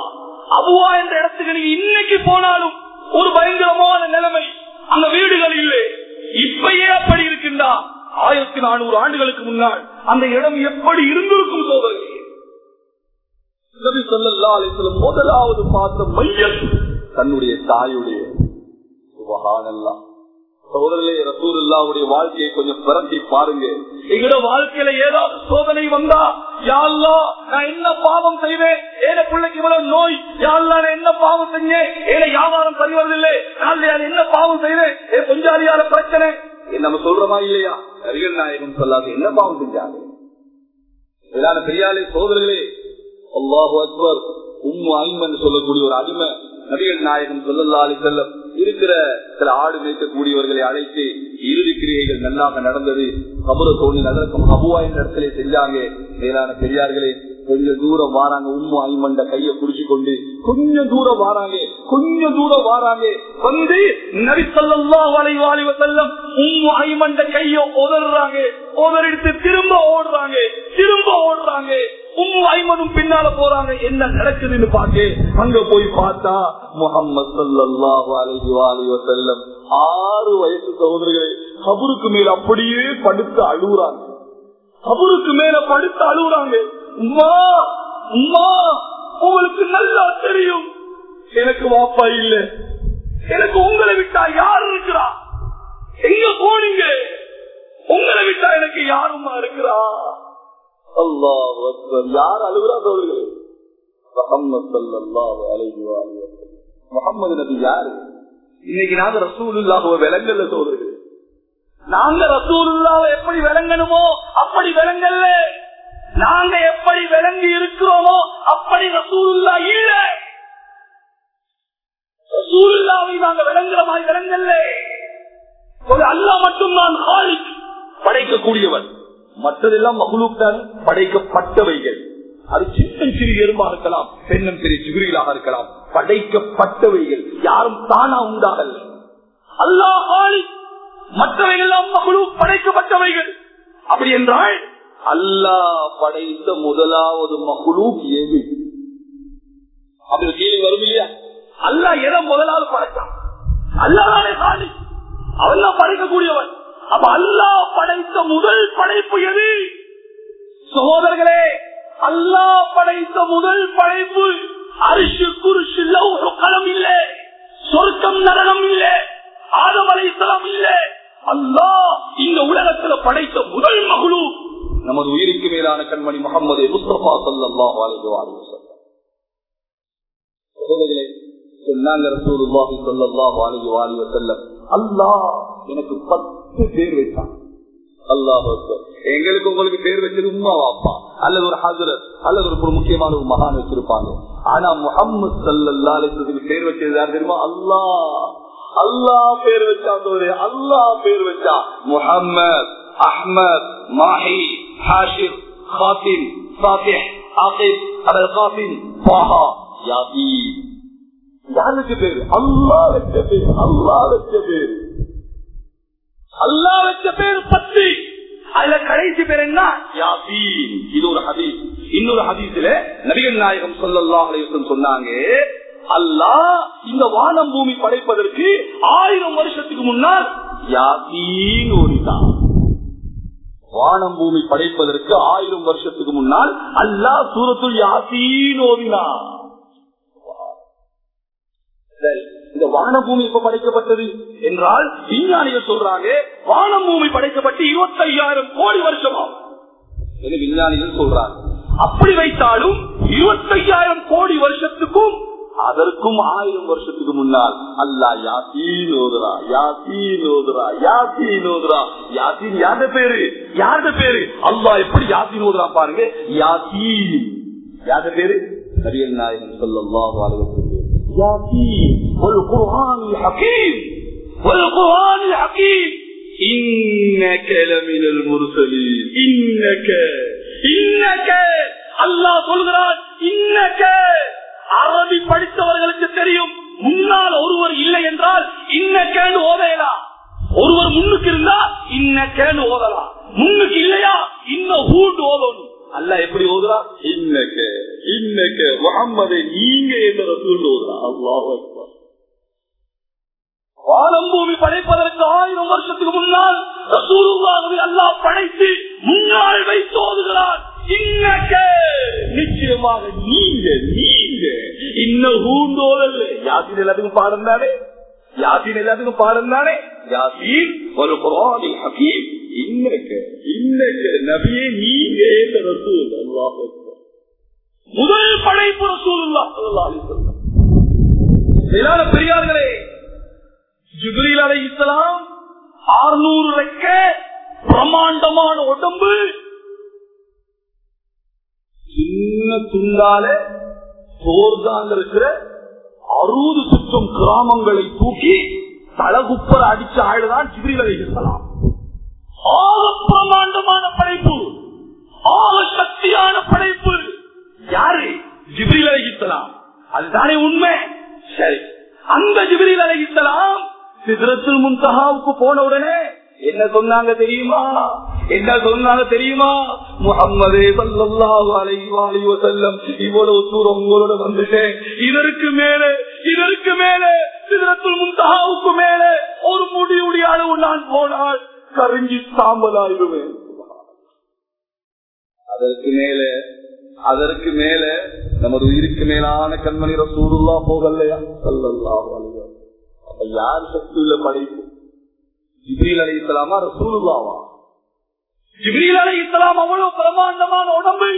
அபுவா என்ற இடத்துக்கு நீங்க இன்னைக்கு போனாலும் ஒரு பயங்கரமான நிலைமை அந்த வீடுகள் இல்லை. இப்பயே அப்படி இருக்கின்றா? ஆயிரத்தி நானூறு ஆண்டுகளுக்கு முன்னால் அந்த இடம் எப்படி இருந்திருக்கும் சோதனை முதலாவது பார்த்த மையம் தன்னுடைய தாயுடைய. சுபகானல்லாம் சோதரிலே ரசூருல்லாவுடைய வாழ்க்கையை கொஞ்சம் பிறந்தி பாருங்க. எங்களோட வாழ்க்கையில ஏதாவது சோதனை வந்தா யாழ்லா நான் என்ன பாவம் செய்வேன்? ஏன பிள்ளைக்கு இவ்வளவு நோய். யாழ்லா நான் என்ன பாவம் செஞ்சேன்? ஏன வியாபாரம் சரி வருதில்லை. நான் என்ன பாவம் செய்வேன்? ஏ கொஞ்சாலியால பிரச்சனை. நம்ம சொல்றோமா இல்லையா? நரிகள் நாயகம் சொல்லாது என்ன பாவம் செஞ்சாங்க? இதான பெரியாலே சோதர்களே அல்லாஹு அக்பர் உம்மு ஐமன் சொல்லக்கூடிய ஒரு அடிமை நபிகள் நாயகம் சொல்லல்லா அலி செல்லம் இருக்கிற சில ஆடு மேய்க்கக்கூடியவர்களை அழைத்து இறுதி கிரியைகள் நல்லாக நடந்தது. கபுர தோழி அதற்கும் அபுவாயின் இடத்திலே செஞ்சாங்க மேலான பெரியார்களே கொஞ்சம் தூரம் வாராங்க. உம்மு ஐமண்ட கைய குடிச்சு கொண்டு கொஞ்சம் தூரம் வாராங்க. கொஞ்சம் தூரம் வாராங்க. வந்து நபி செல்லம் உம்மு ஐமண்ட கைய உதறாங்க. உதறிடுத்து திரும்ப ஓடுறாங்க. திரும்ப ஓடுறாங்க. உம்மு ஐமனும் பின்னால போறாங்க. என்ன நடக்குதுன்னு பாக்க அங்க போய் பார்த்தா முகம்மது ஸல்லல்லாஹு அலைஹி செல்லம் ஆறு வயசு சகோதரர்களே கபருக்கு மேல அப்படியே படுத்து அழுகுறாங்க கபருக்கு மேல படுத்து அழுகுறாங்க உம்மா உம்மா உங்களுக்கு நல்லா தெரியும். எனக்கு வாப்பா இல்ல. எனக்கு உங்களை விட்டா யார் இருக்கிறா? எங்க போனீங்க? உங்களை விட்டா எனக்கு யாருமா இருக்கிறா? அல்லாஹ் யார் அழுகுறா சோழர்களே முகமது நபி யாரு? இன்னைக்கு நாங்க ரசூலுல்லாஹுவ விலங்கல்ல சோதர்களே நாங்க ரசூலுல்லாவை எப்படி விளங்கணுமோ அப்படி விளங்கல்ல. நாங்க எப்படி விளங்கி இருக்கிறோமோ அப்படி ரசூலுல்லா இல்ல ரசூலுல்லாவை நாங்க விளங்குற மாதிரி விளங்கல்ல. ஒரு அல்லா மட்டும் நான் ஆழி படைக்கக்கூடியவன் மற்றதெல்லாம் மகளுக்கான படைக்கப்பட்டவைகள். அது சின்ன சிறு எறும்பாக இருக்கலாம் பெண்ணும் சிறு சிகுரிகளாக இருக்கலாம். படைக்கப்பட்டவைகள். யாரும் தானா உண்டாகல்ல. அல்லாஹ் ஹாலிக் மற்றவைகள் எல்லாம் மகுலூக் படைக்கப்பட்டவைகள். அப்படி என்றால் அல்லாஹ் படைத்த முதலாவது மகுலூக் எது? அப்படி கேள்வி வரும் இல்லையா? அல்லாஹ் எதை முதலாவது படைத்தான்? அல்லாதானே சாதி அவன் படைக்கக்கூடியவன். அப்ப அல்லாஹ் படைத்த முதல் படைப்பு எது? சகோதரர்களே அல்லாஹ் படைத்த முதல் படைப்பு அரிசி குருசு லௌக களம் இல்லை. சொர்க்கம் நரணம் இல்லை. ஆதம் தளம் இல்லை. அல்லாஹ் இந்த உலகத்துல படைத்த முதல் மகளும் நமது உயிருக்கு மேலான கண்மணி முகமது முஸ்தபா சல்லாஹ் சொன்னாங்க ரசூலுல்லாஹி அலைஹி வஸல்லம் அல்லாஹ் எனக்கு 10 பேர் வைத்தான் அல்லாஹ் அக்பர். எங்களுக்கு உங்களுக்கு பேர் வச்சது உம்மா வாப்பா அல்லது ஒரு ஹஜரத் அல்லது ஒரு முக்கியமான ஒரு மகான் வச்சிருப்பாங்க. ஆனா முகமது சல்லல்லாஹு அலைஹி பேர் வச்சது யார் தெரியுமா? அல்லாஹ். அல்லாஹ் பேர் வச்சா அல்லாஹ் பேர் வச்சா முஹம்மத். அஹ்மத் மாஹி ஹாஷிப் ஹாசிம் சாஃபிஹ் ஆகிப் அபல் காசிம் பாஹா யாசீன் யாருக்கு பேரு? அல்லா வச்ச பேர் அல்லா வச்ச பேர். அல்லா வச்ச பேர் பத்து. அதுல கடைசி பேர் என்ன? யாசீன் இது ஒரு ஹதீஸ். இன்னொரு ஹதீஸ்ல நபிகள் நாயகம் சொல்லல்லா அலையம் சொன்னாங்க அல்லா இந்த வானம் பூமி படைப்பதற்கு ஆயிரம் வருஷத்துக்கு முன்னால் யாசீன் ஓடிதான் வானம் பூமி படைப்பதற்கு ஆயிரம் வருஷத்துக்கு முன்னால் அல்லாஹ் சூரத்துள் யாசீன் ஓதினான். சரி இந்த வானபூமி இப்ப படைக்கப்பட்டது என்றால் விஞ்ஞானிகள் சொல்றாங்க வானபூமி படைக்கப்பட்டு இருபத்தி ஐயாயிரம் கோடி என்று விஞ்ஞானிகள் சொல்றாங்க. அப்படி வைத்தாலும் இருபத்தி ஐயாயிரம் கோடி வருஷத்துக்கும் அதற்கும் ஆயிரம் வருஷத்துக்கு முன்னால் அல்லா யாசீன் ஓதுரா யாசீன் ஓதுரா யாசீன் ஓதுரா யாசீன் யார்த பேரு? யார்த பேரு? அல்லா எப்படி யாசீன் ஓதுரா பாருங்க. யாசீன். யார்த பேரு? சரியல் நாயகன் சொல்லலாம் யாசீன். ஒரு குரான் ஹக்கீம். ஒரு குரான் ஹக்கீம். இன்னக்க லமினல் முர்சலீன். இன்னக்க. இன்னக்க. அல்லாஹ் சொல்கிறான் இன்னக்க. அரபி படித்தவர்களுக்கு தெரியும். முன்னால் ஒருவர் இல்லை என்றால் இன்னக்கேன்னு ஓதையலாம் ஒருவர் முன்னுக்கு இருந்தா இன்னக்கேன்னு ஓதலாம். முன்னுக்கு இல்லையா இன்னும் ஹூண்டு ஓதணும். அல்ல எப்படி ஓதுறா இன்னக்கு இன்னக்கு முகம்மது நீங்க என்ற ரசூல் ஓதுறா. அல்லாஹ் வானம் பூமி படைப்பதற்கு ஆயிரம் வருஷத்துக்கு முன்னால் ரசூலுல்லாஹை அல்லாஹ் படைத்து முன்னால் வைத்து ஓதுகிறார். இன்னக்க. நிச்சயமாக நீங்க நீங்க இன்னும் ஹூண்டோதல்ல யாத்தின் எல்லாத்துக்கும் பாடம் தானே? யாத்தின் எல்லாத்துக்கும் பாடம் தானே? யாத்தீன் ஒரு குரானில் ஹக்கீம் இன்னக்க இன்னக்க நபியே நீங்க ஏந்த ரசூல்? அல்லாஹ் முதல் படைப்பு ரசூலுல்லா ஸல்லல்லாஹு மேலான பெரியார்களே ஜிப்ரீல் அலைஹிஸ்ஸலாம் 600 ரெக்க பிரமாண்டமான உடம்பு. சின்ன துண்டால போர்தாங்க இருக்கிற அறுபது சுற்றும் கிராமங்களை தூக்கி தலகுப்பர் அடிச்ச ஆளுதான் ஜிப்ரீல் அலைஹிஸ்ஸலாம் ஆக பிரமாண்டமான படைப்பு ஆக சக்தியான படைப்பு. யாரு? ஜிபிரில் அலைஹிஸ்ஸலாம் அதுதானே உண்மை. சரி. அந்த ஜிபிரில் அழகித்தலாம் சிதறத்தில் முன்தகாவுக்கு போன உடனே என்ன சொன்னாங்க தெரியுமா? என்ன சொன்னாங்க தெரியுமா? முகம்மதே சல்லல்லாஹு இவ்வளவு தூரம் உங்களோட வந்துட்டேன். இதற்கு மேலே இதற்கு மேலே சிதறத்தில் முன்தகாவுக்கு மேலே ஒரு முடியுடைய அளவு நான் போனால் கருஞ்சி சாம்பலாயிருவேன் அதற்கு மேல அதற்கு மேல நமது உயிருக்கு மேலான கண்மணி ரசூலுல்லா போகலையா? சல்லல்லாஹு அப்ப யார் சக்தி உள்ள படைப்பு? ஜிப்ரீல் அலி இஸ்லாமா ரசூலுல்லாவா? ஜிப்ரீல் அலி இஸ்லாம் அவ்வளவு பிரமாண்டமான உடம்பு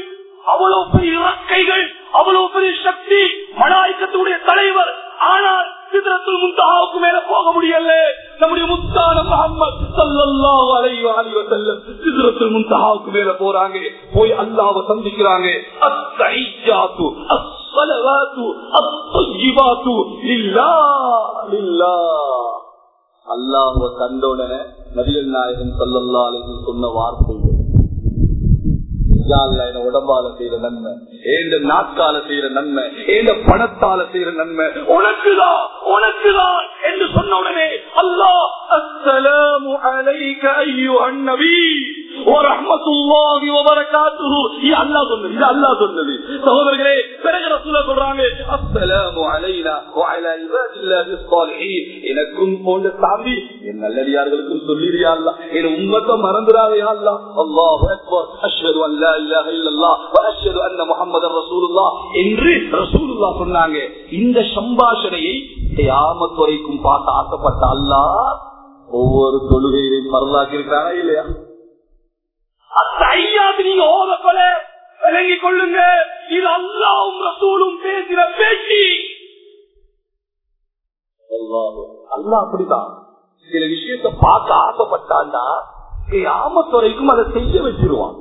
அவ்வளவு பெரிய இறக்கைகள் அவ்வளவு பெரிய சக்தி மலாய்க்கத்துடைய தலைவர். ஆனால் சிதறத்தில் முந்தாவுக்கு மேல போக முடியல. நம்முடைய முத்தான முகமது சல்லல்லாஹு அலைஹி வஸல்லம் வஸல்லம் சித்திரத்தில் முந்தாவுக்கு மேல போறாங்க. போய் அல்லாஹ்வை சந்திக்கிறாங்க. அஸ்ஸையாத்து அஸ்ஸலவாத்து அத்தய்யிபாத்து லில்லாஹ் லில்லாஹ். அல்லாஹ்வை கண்ட உடனே நபிகள் நாயகன் சொல்லல்லா அலைகள் சொன்ன வார்த்தை உடம்பால செய்யற நன்மை ஏந்த நாட்கால செய்யற நன்மை ஏண்ட பணத்தால செய்யற நன்மை? உனக்குதான் உனக்குதான் என்று சொன்ன உடனே அல்லாஹ் அஸ்ஸலாமு அலைக ஐயுஹன் நபி. வரஹ்மத்துல்லாஹி வபரகாத்துஹு இது அல்லாஹ் சொன்னது இது அல்லாஹ் சொன்னது சகோதரர்களே பிறகு ரசூலா சொல்றாங்க அஸ்ஸலாமு அலைனா வ அலா இபாதில்லாஹி ஸாலிஹீன் எனக்கும் போன்ற தாண்டி என் நல்லடியார்களுக்கும் சொல்லிறியா அல்லாஹ் என் உம்மத்தை மறந்துடாதே அல்லாஹ் அல்லாஹு அக்பர் அஷ்ஹது அன் லா இலாஹ இல்லல்லாஹ் வ அஷ்ஹது அன்ன முஹம்மதர் ரசூலுல்லாஹ் என்று ரசூலுல்லாஹ் சொன்னாங்க இந்த சம்பாஷணையை கியாமத் வரைக்கும் பார்க்க ஆசைப்பட்ட அல்லாஹ் ஒவ்வொரு தொழுகையிலையும் பரவாக்கி இருக்கிறானா இல்லையா அந்த நீங்க ஓதப்பல விளங்கிக் கொள்ளுங்க இது அல்லாவும் ரசூலும் பேசின பேச்சு அல்லா அப்படிதான். சில விஷயத்த பார்க்க ஆசைப்பட்டாண்டா ஆமத்துறைக்கும் அதை செய்ய வச்சிருவான்.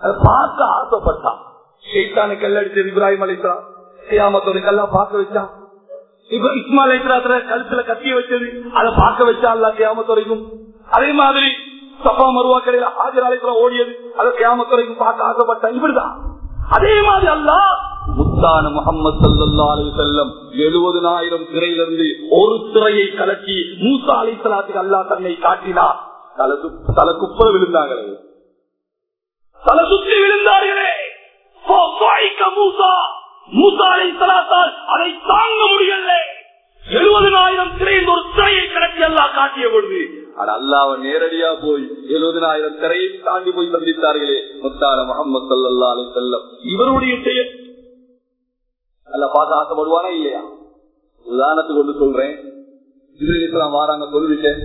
அதை பார்க்க ஆசைப்பட்டான். ஷெய்தானு கல்லடிச்சது இப்ராஹிம் அலிசா ஏமாத்துறைக்கு எல்லாம் பார்க்க வச்சான். இப்ப இஸ்மால் அலிஸ்லாத்துல கழுத்துல கத்திய வச்சது அதை பார்க்க வச்சா அல்லா கேமத்துறைக்கும் அதே மாதிரி சபா மருவா கடையில ஆஜர் ஓடியது. அதை கிராமத்துறைக்கும் பார்க்க ஆசைப்பட்டான் இப்படிதான் அதே மாதிரி அல்ல முத்தான முகமது சல்லா அலி செல்லம் எழுபதுனாயிரம் திரையிலிருந்து ஒரு திரையை கலக்கி மூசா அலி சலாத்துக்கு அல்லா தன்னை காட்டினார். தலை தல குப்ப விழுந்தாங்களே தலை சுற்றி விழுந்தார்களே. மூசா. மூசா அலை சலாத்தால் அதை தாங்க முடியல எழுபதுனாயிரம் திரையில் ஒரு திரையை கலக்கி அல்லா காட்டிய பொழுது அது அல்லாவ நேரடியா போய் எழுபதினாயிரம் திரையை தாண்டி போய் சந்தித்தார்களே. முத்தார முகமது சல்லா அலி செல்லம் இவருடைய செயல் அல்ல பார்த்து ஆசைப்படுவானா இல்லையா? உதாரணத்துக்கு கொண்டு சொல்றேன். ஜிப்ரீல் இஸ்லாம் வாராங்க தொழுவிட்டேன்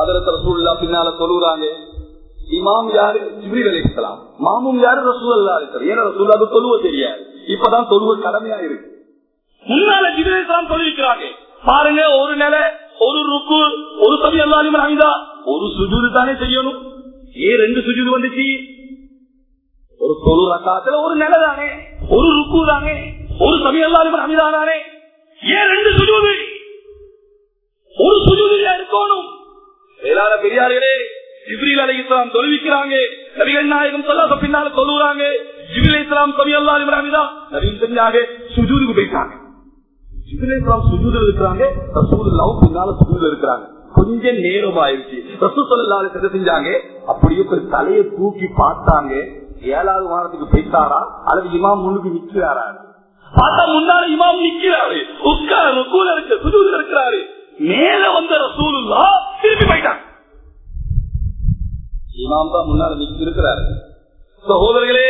அதரத்து ரசூல்லா பின்னால சொல்லுறாங்க இமாம் யாரு? ஜிப்ரீல் அலி இஸ்லாம் மாமும் யாரு? ரசூல் அல்லா இருக்கிறார் ஏன்னா ரசூல்லாக்கு தொழுவ தெரியாது. இப்பதான் தொழுவ கடமையா இருக்கு. முன்னால ஜிப்ரீல் இஸ்லாம் தொழுவிக்கிறாங்க பாருங்க ஒரு நிலை ஒரு ருக்கு ஒரு சபி எல்லாரும் அமைதா ஒரு சுஜூது தானே செய்யணும். ஏன் ரெண்டு சுஜூது வந்துச்சு? ஒரு தொழு ரக்காத்துல ஒரு நில தானே ஒரு ருக்கு தானே ஒரு சபி எல்லாரும் அமைதானே ஏன் ரெண்டு சுஜூது? ஒரு சுஜூதியா இருக்கணும். எல்லாரும் பெரியார்களே ஜிப்ரீல் அலி இஸ்லாம் தொழுவிக்கிறாங்க. நபிகள் நாயகம் சொல்லாத பின்னால தொழுகிறாங்க ஜிப்ரீல் இஸ்லாம் சபி எல்லாரும் அமைதா நபிகள் செஞ்சாங்க சுஜூதுக்கு போயிட்டாங்க. ஜிப்ரீல் இஸ்லாம் சுஜூதுல இருக்கிறாங்க ரசூலுல்லாவும் பின்னால சுஜூதுல இருக்கிறாங்க. கொஞ்சம் நேரம் ஆயிடுச்சு ரசூ சொல்லாத என்ன செஞ்சாங்க? அப்படியே ஒரு தலையை தூக்கி பார்த்தாங்க. ஏழாவது வாரத்துக்கு போயிட்டாரா? அல்லது இமாம் முன்னுக்கு நிக்கிறாரா பார்த்தா முன்னால இமாம் நிக்கிறாரு உட்கார் ருக்கூல இருக்க சுஜூதுல இருக்கிறாரு. மேல வந்த ரசூலுல்லா திருப்பி போயிட்டாங்க இமாம் தான் முன்னால நிக்கிறாரு சகோதரர்களே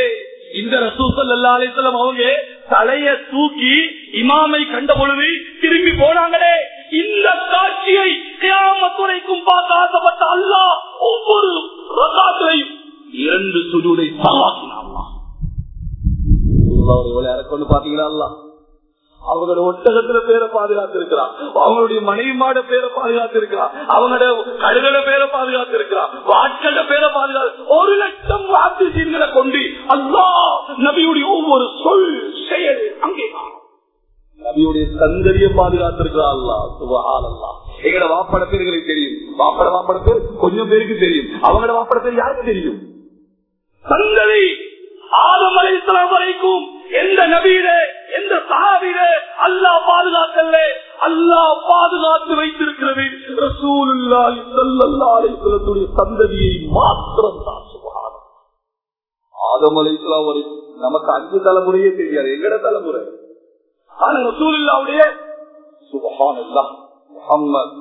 இந்த ரசூசல் அல்லா அலிசலம் அவங்க தலைய தூக்கி இமாமை கண்ட பொழுது திரும்பி போனாங்களே இந்த காட்சியை கிராமத்துறைக்கும் பார்க்க ஆசைப்பட்ட அல்லாஹ் ஒவ்வொரு ரகாத்திலையும் இரண்டு சுஜூதை சவாக்கினான் அல்லாஹ். அல்லாஹ் எவ்வளவு பாத்தீங்களா அல்லா அவங்களோட ஒட்டகத்துல பேரை பாதுகாத்திருக்கிறான். அவங்களுடைய மனைவி மாட பேரை பாதுகாத்திருக்கிறான். அவங்களோட கழுகட பேரை பாதுகாத்திருக்கிறான். வாட்கள பேரை பாதுகாத்து ஒரு லட்சம் வாக்கு சீன்களை கொண்டு அல்லா நபியுடைய ஒவ்வொரு சொல் செயல் அங்கே நபியுடைய சந்தரிய பாதுகாத்திருக்கிறான் அல்லா சுபஹான் அல்லா எங்கட வாப்பட பேர்களுக்கு தெரியும். வாப்பட வாப்பட பேர் கொஞ்சம் பேருக்கு தெரியும். அவங்களோட வாப்பட பேர் யாருக்கு தெரியும்? சந்ததி ஆதம் அலைஹிஸ்ஸலாம் வரைக்கும் எந்த நபீர எந்த சகாவிர அல்லா பாதுகாக்கல்ல அல்லா பாதுகாத்து வைத்திருக்கிறது. ரசூலுல்லாஹி ஸல்லல்லாஹு அலைஹி வஸல்லம் சந்ததியை மாத்திரம் தான் சுபஹானம் ஆதம் அலைஹிஸ்ஸலாம் வரை நமக்கு அஞ்சு தலைமுறையே தெரியாது. எங்கட தலைமுறை? ஆனா ரசூலுல்லாஹ்வுடைய சுபஹானல்லாஹ். முஹம்மத்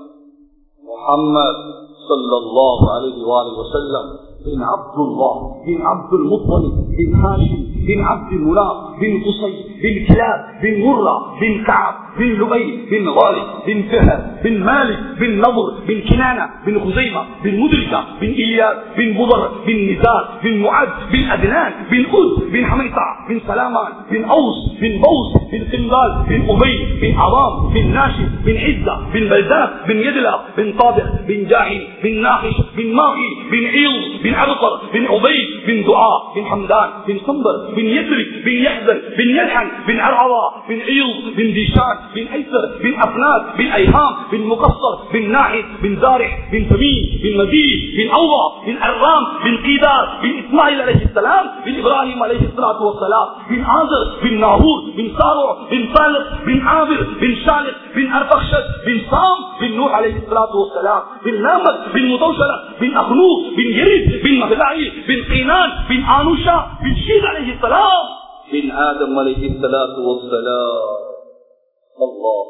முஹம்மத் ஸல்லல்லாஹு அலைஹி வஸல்லம் பின் அப்துல்லாஹ் பின் அப்துல் முத்தலிப் பின் ஹாஷிம். بن عبد مناف بن قصي بن كلاب بن مرة بن كعب بن لبي بن غالب بن فهر بن مالك بن نضر بن كنانة بن خزيمة بن مدركة بن إياس بن مضر بن نزار بن معد بن أدنان بن أد بن حميطة بن سلامان بن أوس بن بوس بن قنقال بن أبي بن عظام بن ناشد بن عزة بن بلدان بن يدلق بن طابق بن جاهل بن ناقش بن ماغي بن عيض بن عبقر بن عبيد بن دعاء بن حمدان بن صنبر بن يدرك بن يحزن بن يلحن بن عرعوى بن عيض بن ديشان بن أيسر بن أفناد بن أيهام بن مقصر بن ناحد بن زارح بن تميم بن مدين بن أوضى بن أرام بن قيدار بن إسماعيل عليه السلام بن إبراهيم عليه الصلاة والسلام بن عازر بن ناهور بن صارع بن صالح بن عامر بن شالح بن ارفخشد بن صام بن نوح عليه الصلاة والسلام بن لامد بن مطوشلة بن اخنوق بن يريد بن مهدعي بن قينان بن آنوشا بن شيد عليه السلام بن آدم عليه الصلاة والسلام الله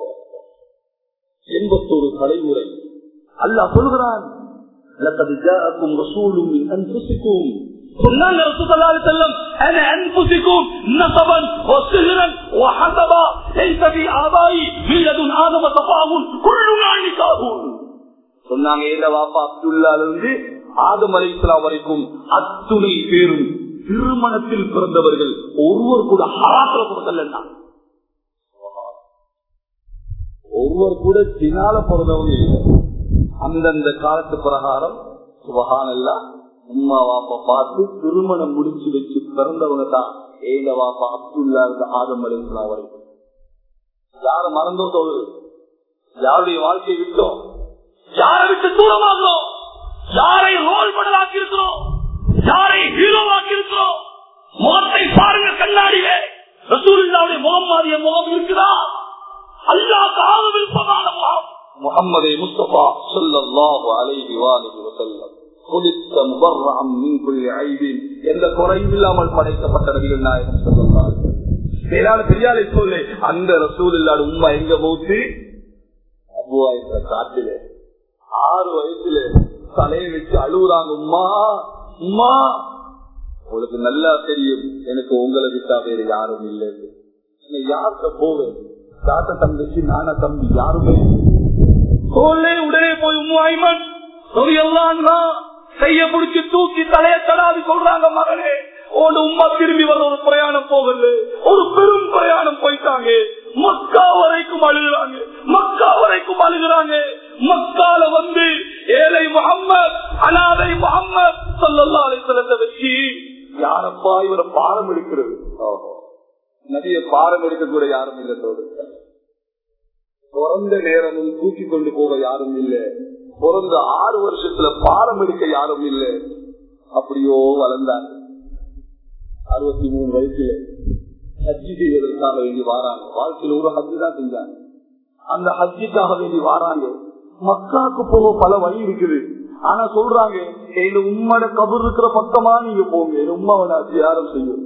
எண்பத்தோரு தலைமுறை அல்லாஹ் சொல்கிறான் لقد جاءكم رسول من انفسكم சொன்னாங்க ரசூலுல்லாஹி அலைஹி வஸல்லம் انا انفسكم نصبا وسهرا وحسبا ليس في آبائي من لدن آدم تفاهم كلنا نكاهون சொன்னாங்க ஏதா வாப்பா அப்துல்லால இருந்து ஆதம் அலைஹிஸ்ஸலாம் வரைக்கும் அத்துணை பேரும் திருமணத்தில் பிறந்தவர்கள். ஒருவர் கூட ஹராத்துல கொடுக்கலன்னா ஒருவர் கூட தினால பிறந்தவங்க இல்லை. அந்தந்த காலத்து பிரகாரம் சுபகானல்லா உம்மா வாப்பா பார்த்து திருமணம் முடிச்சு வச்சு பிறந்தவங்க தான். ஏங்க வாப்பா அப்துல்லா இருந்த ஆதம் அலைஹிஸ்ஸலாம் வரைக்கும். யார மறந்தோம் தோழு யாருடைய வாழ்க்கையை விட்டோம்? யாரை விட்டு தூரமாகிறோம் யாரை ரோல் மாடல் ஆக்கி இருக்கிறோம் யாரை ஹீரோவாக்கி இருக்கிறோம் முகத்தை பாருங்க கண்ணாடியே ரசூலில்லாவுடைய முகம் மாறிய முகம் இருக்கிறா அல்லாஹ் ஆக விருப்பமான முகம். முகம்மது முஸ்தபா எந்த குறையும் இல்லாமல் படைக்கப்பட்ட நபிகள் நாயகம் சொல்லலாம் ஏதாவது பெரியாலே சொல்லு அந்த ரசூல் இல்லாத உண்மை எங்க மூத்து அபுவாயின்ற காட்டிலே. ஆறு வயசுல தலையை வச்சு அழுகுறாங்க உம்மா உம்மா. உங்களுக்கு நல்லா தெரியும் எனக்கு உங்களை விட்டா வேற யாரும் இல்லை யார்கிட்ட போவேன்? தாத்த தங்கச்சி நான தம்பி யாருமே தோல்லே உடனே போய் உம்மாய்மன் எல்லாம் கைய பிடிச்சி தூக்கி தலைய தடாவி சொல்றாங்க மகனே. உன் உம்மா திரும்பி வர ஒரு பிரயாணம் போகல ஒரு பெரும் பிரயாணம் போயிட்டாங்க. மக்கா வரைக்கும் அழுகுறாங்க. மக்கா வரைக்கும் அழுகுறாங்க. மக்கால வந்து ஏழை முகம்மது அனாதை முகம்மது சொல்லல்லா அலைத்தலத்தை வச்சு யாரப்பா இவரை பாரம் எடுக்கிறது? நதிய பாரம் எடுக்க கூட யாரும் இல்லை தோடு பிறந்த நேரமும் தூக்கி கொண்டு போக யாரும் இல்லை. பிறந்த ஆறு வருஷத்துல பாரம் எடுக்க யாரும் இல்லை. அப்படியோ வளர்ந்தாங்க அறுபத்தி மூணு வயசுல ஹஜ்ஜி செய்வதற்காக வேண்டி வாராங்க. வாழ்க்கையில ஒரு ஹஜ்ஜி தான் செஞ்சாங்க. அந்த ஹஜ்ஜிக்காக வேண்டி வாராங்க. மக்காக்கு போக பல வழி இருக்குது. ஆனா சொல்றாங்க எங்க உம்மோட கபர் இருக்கிற பக்கமா நீங்க போங்க. என் உமாவை அதிகாரம் செய்யும்.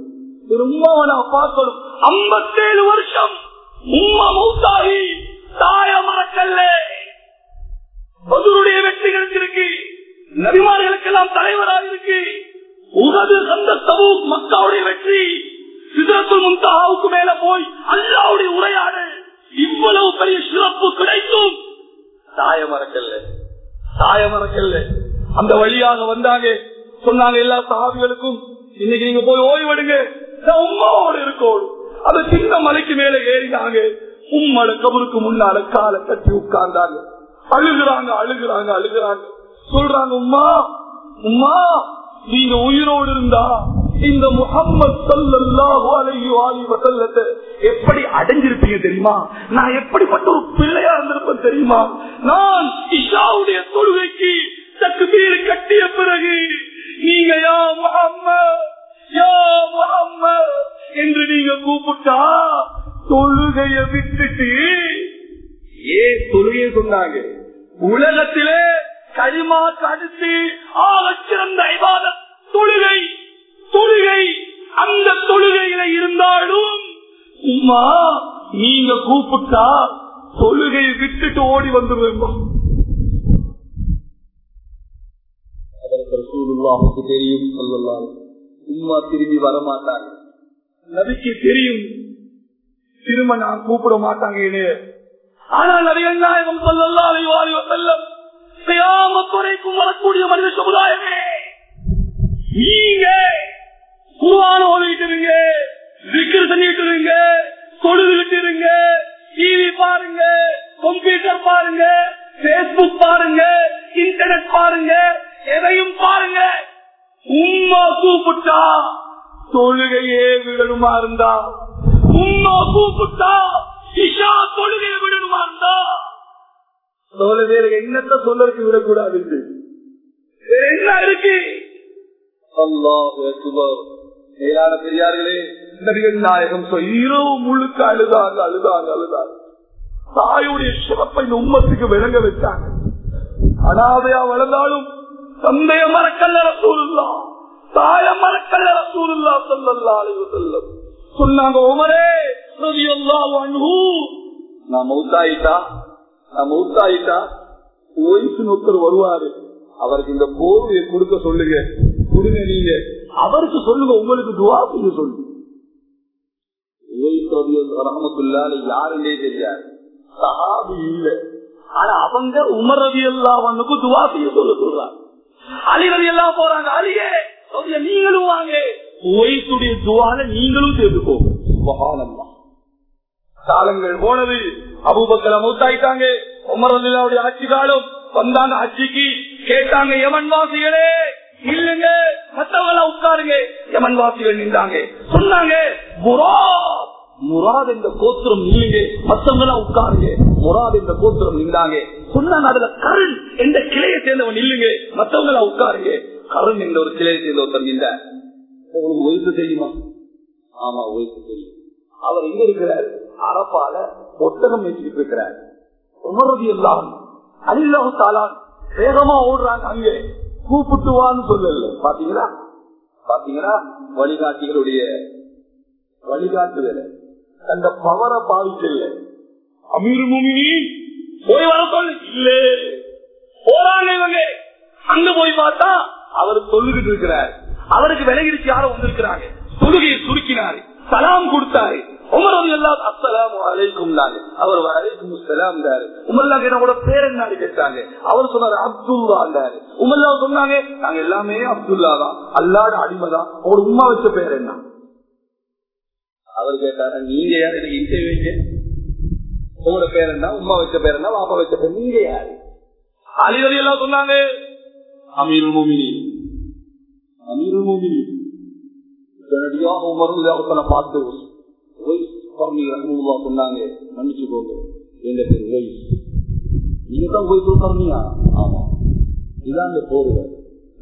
என் உம்மாவை அப்பா சொல்லும் ஐம்பத்தேழு வருஷம் உம்மா மௌத்தாகி தாய மறக்கல்ல. பதிலுடைய வெற்றி கிடைச்சிருக்கு நபிமார்களுக்கெல்லாம் தலைவராக இருக்கு. உகது சந்த தபு மக்காவுடைய வெற்றி சிதறத்துள் முந்தாவுக்கு மேல போய் அல்லாவுடைய உரையாடு இவ்வளவு பெரிய சிறப்பு கிடைத்தும் தாய மறக்கல்ல தாய மறக்கல்ல அந்த வழியாக வந்தாங்க. சொன்னாங்க எல்லா சகாபிகளுக்கும் இன்னைக்கு நீங்க போய் ஓய்வெடுங்க நான் உம்மாவோடு இருக்கோம். அது சின்ன மலைக்கு மேல ஏறினாங்க. உம்மட கபருக்கு முன்னால காலை கட்டி உட்கார்ந்தாங்க. அழுகுறாங்க அழுகுறாங்க அழுகுறாங்க. சொல்றாங்க உம்மா உம்மா நீங்க உயிரோடு இருந்தா இந்த முகம்மது சல்லல்லாஹு அலைஹி வாலி எப்படி அடைஞ்சிருப்பீங்க தெரியுமா? நான் எப்படிப்பட்ட ஒரு பிள்ளையா இருந்திருப்பேன் தெரியுமா? நான் இஷாவுடைய தொழுகைக்கு தக்பீர் கட்டிய பிறகு நீங்க யா முகம்மது யா முகம்மது என்று நீங்க கூப்பிட்டா தொழுகைய விட்டுட்டு ஏன் தொழுகைய சொன்னாங்க? உலகத்திலே களிமாக்கு அடுத்து ஆக சிறந்த தொழுகை தொழுகை அந்த தொழுகையில இருந்தாலும் உமா நீங்க கூப்பிட்டா தொழுகையை விட்டுட்டு ஓடி வந்துருவேன் அதற்கு தெரியும் சொல்லலாம். உம்மா திரும்பி வரமாட்டாங்க நபிக்கு தெரியும். திரும்ப நான் கூப்பிட மாட்டாங்க என்னைய ஆனா நபிகள் நாயகம் சொல்லலாம் அலைவாரி செல்லம் வரக்கூடிய மனித சமுதாயமே நீங்க குருவான ஓதிட்டு இருங்க விக்கிர பண்ணிட்டு இருங்க தொழுதுகிட்டு இருங்க டிவி பாருங்க கம்ப்யூட்டர் பாருங்க பேஸ்புக் பாருங்க இன்டர்நெட் பாருங்க எதையும் பாருங்க. உம்மா கூப்பிட்டா தொழுகையே விடணுமா இருந்தா? உம்மா கூப்பிட்டா இஷா தொழுகையை விடணுமா இருந்தா? சோழ என்னத்த சொல்லறதுக்கு விடக்கூடாது நபிகள் நாயகம். இரவு முழுக்க அழுதாங்க அழுதாங்க அழுதாங்க தாயுடைய சிறப்பை இந்த உம்மத்துக்கு விளங்க வச்சாங்க அனாதையா வளர்ந்தாலும் தந்தைய மறக்கல்ல சூருல்லா தாய மறக்கல்ல ரசூலுல்லா சொல்லல்லா அழிவு செல்லும் சொன்னாங்க உமரே நான் மௌத்தாயிட்டா? நான் மௌத்தாயிட்டா? ஒய்ஃபு ஒருத்தர் வருவாரு. அவருக்கு இந்த போர்வையை கொடுக்க சொல்லுங்க. கொடுங்க நீங்க. அவருக்கு சொல்லுங்க உங்களுக்கு துவா செய்ய சொல்லுங்க. ரஹமத்துல்லால யாருன்னே தெரியாது. சஹாபி இல்ல. ஆனா அவங்க உமர் ரவி துவா செய்ய சொல்ல சொல்றாங்க. அலி ரவி எல்லாம் போறாங்க அலியே நீங்களும் வாங்க. துவால நீங்களும் காலங்கள் போனது அபூபக்கர மூத்தாயிட்டாங்க உமர் ரலிலாவுடைய ஆட்சி காலம் வந்தாங்க ஆட்சிக்கு கேட்டாங்க யமன் வாசிகளே இல்லங்க மத்தவங்கள உட்காருங்க. யமன் வாசிகள் நின்றாங்க. சொன்னாங்க முராத் என்ற கோத்திரம் இல்லைங்க மத்தவங்கள உட்காருங்க. முராத் என்ற கோத்திரம் நின்றாங்க. சொன்னாங்க அதுல கருண் என்ற கிளையை சேர்ந்தவன் இல்லைங்க. மத்தவங்கள உட்காருங்க. கருண் என்ற ஒரு கிளையை சேர்ந்த ஒருத்தர் நின்றார். உங்களுக்கு ஒய்ஃபு தெரியுமா? ஆமா ஒய்ஃபு தெரியும். அவர் எங்க இருக்கிறார்? அரப்பால ஒட்டகம் வச்சுக்கிட்டு இருக்கிறார். உமரது எல்லாம் அல்லாஹு தாலான் வேகமா ஓடுறாங்க அங்கே. கூப்பிட்டு வான்னு சொல்லல. பாத்தீங்களா? பாத்தீங்கன்னா வழிகாட்டிகளுடைய வழிகாட்டு வேலை. அந்த பவரை பாவிக்கல அமீர் முமினி போய் வர சொல்லு இல்ல. போறாங்க இவங்க அங்க போய் பார்த்தா அவர் சொல்லுகிட்டு இருக்கிறார். அவருக்கு விலகிடுச்சு யாரோ வந்திருக்கிறாங்க. தொழுகையை சுருக்கினாரு. சலாம் கொடுத்தாரு. உமரது எல்லாம் அஸ்ஸலாமு அலைக்கும் நாங்க அவர் அலைக்கும் சலாம் உமர்லா கூட பேர் என்ன கேட்டாங்க. அவர் சொன்னாரு அப்துல்லா உமல்லா சொன்னாங்க நாங்க எல்லாமே அப்துல்லா தான். அல்லாட அடிமை தான் அவர் உமா வச்ச பேர் என்ன? அவர் கேட்டாரு நீங்க யார்? எனக்கு இன்டர்வியூ வைக்க உங்களோட பேர் என்ன? உமா வச்ச பேர் என்ன? பாப்பா வச்ச பேர் நீங்க யாரு? அலிவரி எல்லாம் சொன்னாங்க. அமீர் மோமினி அமீர் மோமினி உடனடியாக பார்த்து ரஹ்மத்துல்லா சொன்னாங்க. மன்னிச்சுக்கோங்க. எங்க பேர்? ஒய்ஃப் நீங்க தான் ஒய்ஃப் பர்மியா ஆமா. இதான் அந்த போர்வை.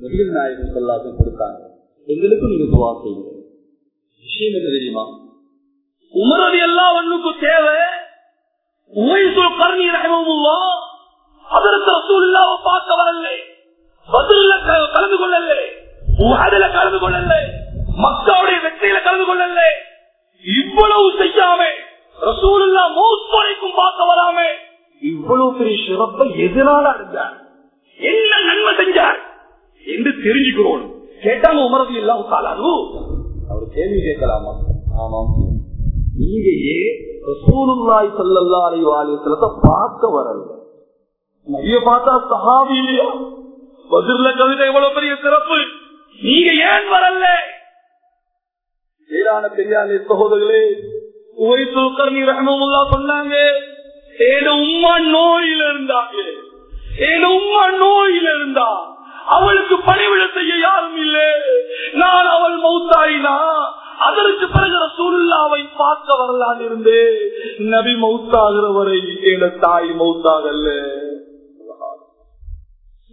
நபிகள் நாயகம் கொடுத்தாங்க. எங்களுக்கும் நீங்க துவா செய்யுங்க. விஷயம் என்ன தெரியுமா? உமரது எல்லாம் ஒண்ணுக்கு தேவை உமைசுல் கர்ணி ரஹமுல்லா அதற்கு ரசூலுல்லாவை பார்க்க வரல பதில கலந்து கொள்ளல உஹதுல கலந்து கொள்ளல மக்களுடைய வெற்றியில கலந்து கொள்ளல இவ்வளவு செய்யாம ரசூலுல்லா மௌத் வரைக்கும் பார்க்க வராம. இவ்வளவு பெரிய சிறப்பை எதனால அடைஞ்சார்? என்ன நன்மை செஞ்சார்? என்று தெரிஞ்சுக்கிறோம். கேட்டாங்க உமரது எல்லாம் காலானு அவர் கேள்வி கேட்கலாமா? ஆமாம். நீங்க ரசூலுல்லாய் சல்லல்லா அலி வஸல்லத்தை பார்க்க வரல. நபிய பார்த்தா சஹாபி இல்லையா? பதிர்ல கவிதை எவ்வளவு பெரிய சிறப்பு? நீங்க ஏன் வரல? ஏதான பெரியாலே சகோதரர்களே உவைத்துக்கர்ணி கர்ணி சொன்னாங்க ஏன உம்மா நோயில இருந்தாங்க. ஏன உம்மா நோயில இருந்தா அவளுக்கு பணிவிட செய்ய யாரும் இல்லை. நான் அவள் மௌத்தாயினா அதற்கு பிறகு ரசூலுல்லாவை பார்க்க வரலான் இருந்து நபி மௌத்தாகிற வரை என தாய் மௌத்தாகல்ல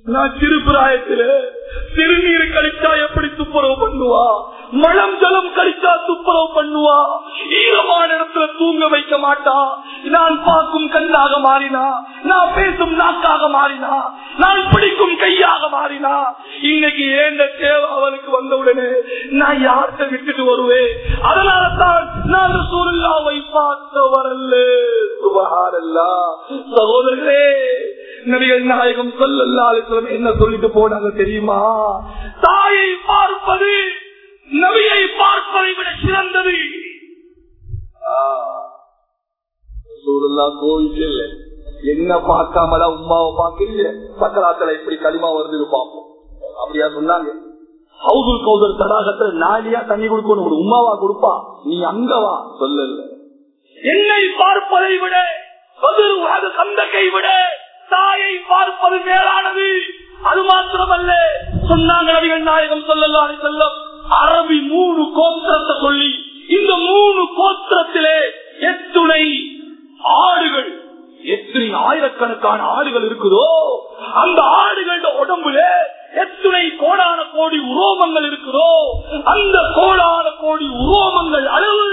நான் சிறு சிறுபிராயத்தில சிறுநீர் கழிச்சா எப்படி துப்புரவு பண்ணுவா? மலம் ஜலம் கழிச்சா துப்புரவு பண்ணுவா? ஈரமான இடத்துல தூங்க வைக்க மாட்டா? நான் பார்க்கும் கண்ணாக மாறினா? நான் பேசும் நாக்காக மாறினா? நான் பிடிக்கும் கையாக மாறினா? இன்னைக்கு ஏண்ட தேவை அவனுக்கு வந்தவுடனே நான் யார்கிட்ட விட்டுட்டு வருவேன்? அதனால தான் நான் சூழ்நிலாவை பார்க்க வரல சுபகாரல்லா சகோதரர்களே நபிகள் நாயகம் சொல்லல்லா என்ன சொல்லிட்டு போனாங்க தெரியுமா? தாயை பார்ப்பது நபியை பார்ப்பதை விட சிறந்தது. சூழல்லா என்ன பார்க்காமல உமாவை பார்க்கல சக்கராத்துல இப்படி களிமா வருது பார்ப்போம். அப்படியா சொன்னாங்க. ஹவுதுல் கௌதர் தடாகத்துல நாளியா தண்ணி கொடுக்கணும். ஒரு உமாவா கொடுப்பா. நீ அங்கவா சொல்லல. என்னை பார்ப்பதை விட அது கந்தக்கை விட தாயை பார்ப்பது மேலானது. அது மாத்திரமல்ல. சொன்னாங்க நபிகள் நாயகம் சொல்லலாம் செல்லம் அரபி மூணு கோத்திரத்தை சொல்லி இந்த மூணு கோத்திரத்திலே எத்துணை ஆடுகள். எத்தனை ஆயிரக்கணக்கான ஆடுகள் இருக்குதோ அந்த ஆடுகள உடம்புல எத்துணை கோடான கோடி உரோமங்கள் இருக்குதோ அந்த கோடான கோடி உரோமங்கள் அளவு.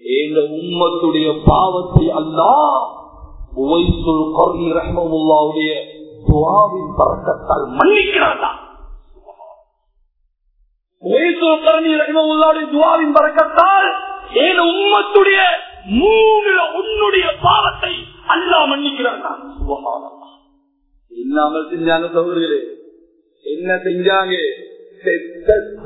எங்க உம்மத்துடைய பாவத்தை அல்லா உவைசுல் துவாவின் பறக்கத்தால் மன்னிக்கிறான் துவாவின் பறக்கத்தால் எங்க உம்மத்துடைய மூணுல உன்னுடைய பாவத்தை அல்லா மன்னிக்கிறான் இல்லாமல் செஞ்சாங்க என்ன செஞ்சாங்க?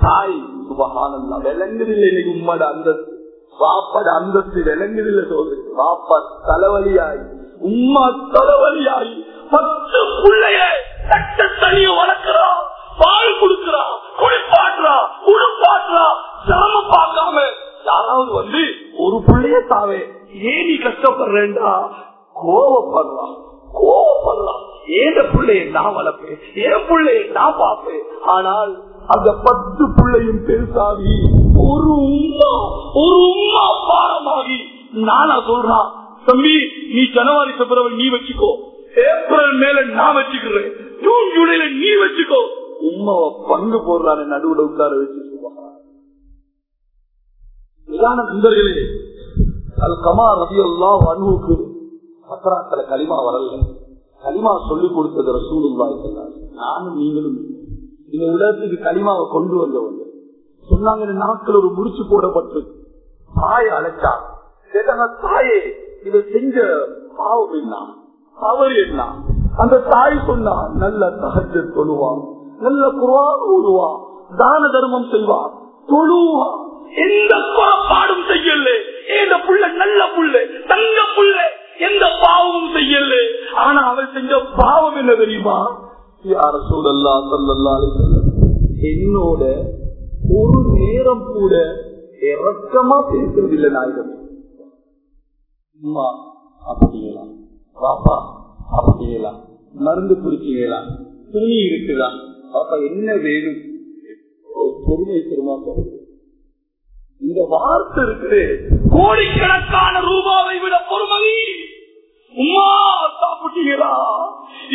தாய். சுபகானந்தா விளங்குதில்லை இன்னைக்கு உம்மட அந்தஸ்து. பாப்பட அந்தஸ்து விளங்குதில்லை சோதரி பாப்பா தலைவலியாயி உம்மா தலைவலியாய் பத்து பிள்ளைய தட்ட தனிய வளர்க்கிறா பால் கொடுக்கிறா குளிப்பாட்டுறா உடுப்பாட்டுறா சிரமம் பார்க்காம யாராவது வந்து ஒரு பிள்ளைய தாவே ஏன் நீ கஷ்டப்படுறேன்டா? கோவப்படுறான் கோவப்படுறான் ஏத பிள்ளைய நான் வளர்ப்பேன்? என் பிள்ளைய நான் பார்ப்பேன்? ஆனால் அந்த பத்து பிள்ளையும் பெருசாகி ஒரு உமா ஒரு உமா பாரமாகி நானா சொல்றான் தம்பி நீ ஜனவரி பிப்ரவரி நீ வச்சுக்கோ. ஏப்ரல் மேல நான் வச்சுக்கிறேன். ஜூன் ஜூலைல நீ வச்சுக்கோ. உமாவை பங்கு போடுறாரு நடுவுல உட்கார வச்சு நண்பர்களே அது கமா ரவி அல்லா அணுவுக்கு களிமா வரல களிமா சொல்லிக் கொடுத்தது ரசூலும் நானும் நீங்களும் இந்த உலகத்துக்கு களிமாவை கொண்டு வந்தவங்க. சொன்னாங்க நாட்கள் ஒரு முடிச்சு போடப்பட்டு தாயை அழைச்சா கேட்டாங்க தாயே இதை செஞ்ச பாவம் என்ன? தவறு என்ன? அந்த தாய் சொன்னா நல்ல தகஜ தொழுவான் நல்ல குரான் ஓடுவான் தான தர்மம் செய்வான் தொழுவான் எந்த பாடும் செய்யல. இந்த புள்ள நல்ல புள்ள தங்க புள்ள எந்த பாவமும் செய்யல. ஆனா அவன் செஞ்ச பாவம் என்ன தெரியுமா? யார சூழல்லா சொல்லல்லா என்னோட ஒரு நேரம் கூட இறக்கமா பேசுறதில்லை நாயகம். அம்மா அப்படியலாம் பாப்பா அப்படியலாம் மருந்து குடிக்கலாம் துணி இருக்குதா? அப்ப என்ன வேணும்? பொறுமை திருமா இந்த வார்த்தை இருக்குது. கோடிக்கணக்கான ரூபாவை விட பொறுமதி உமா சாப்பிட்டீங்களா?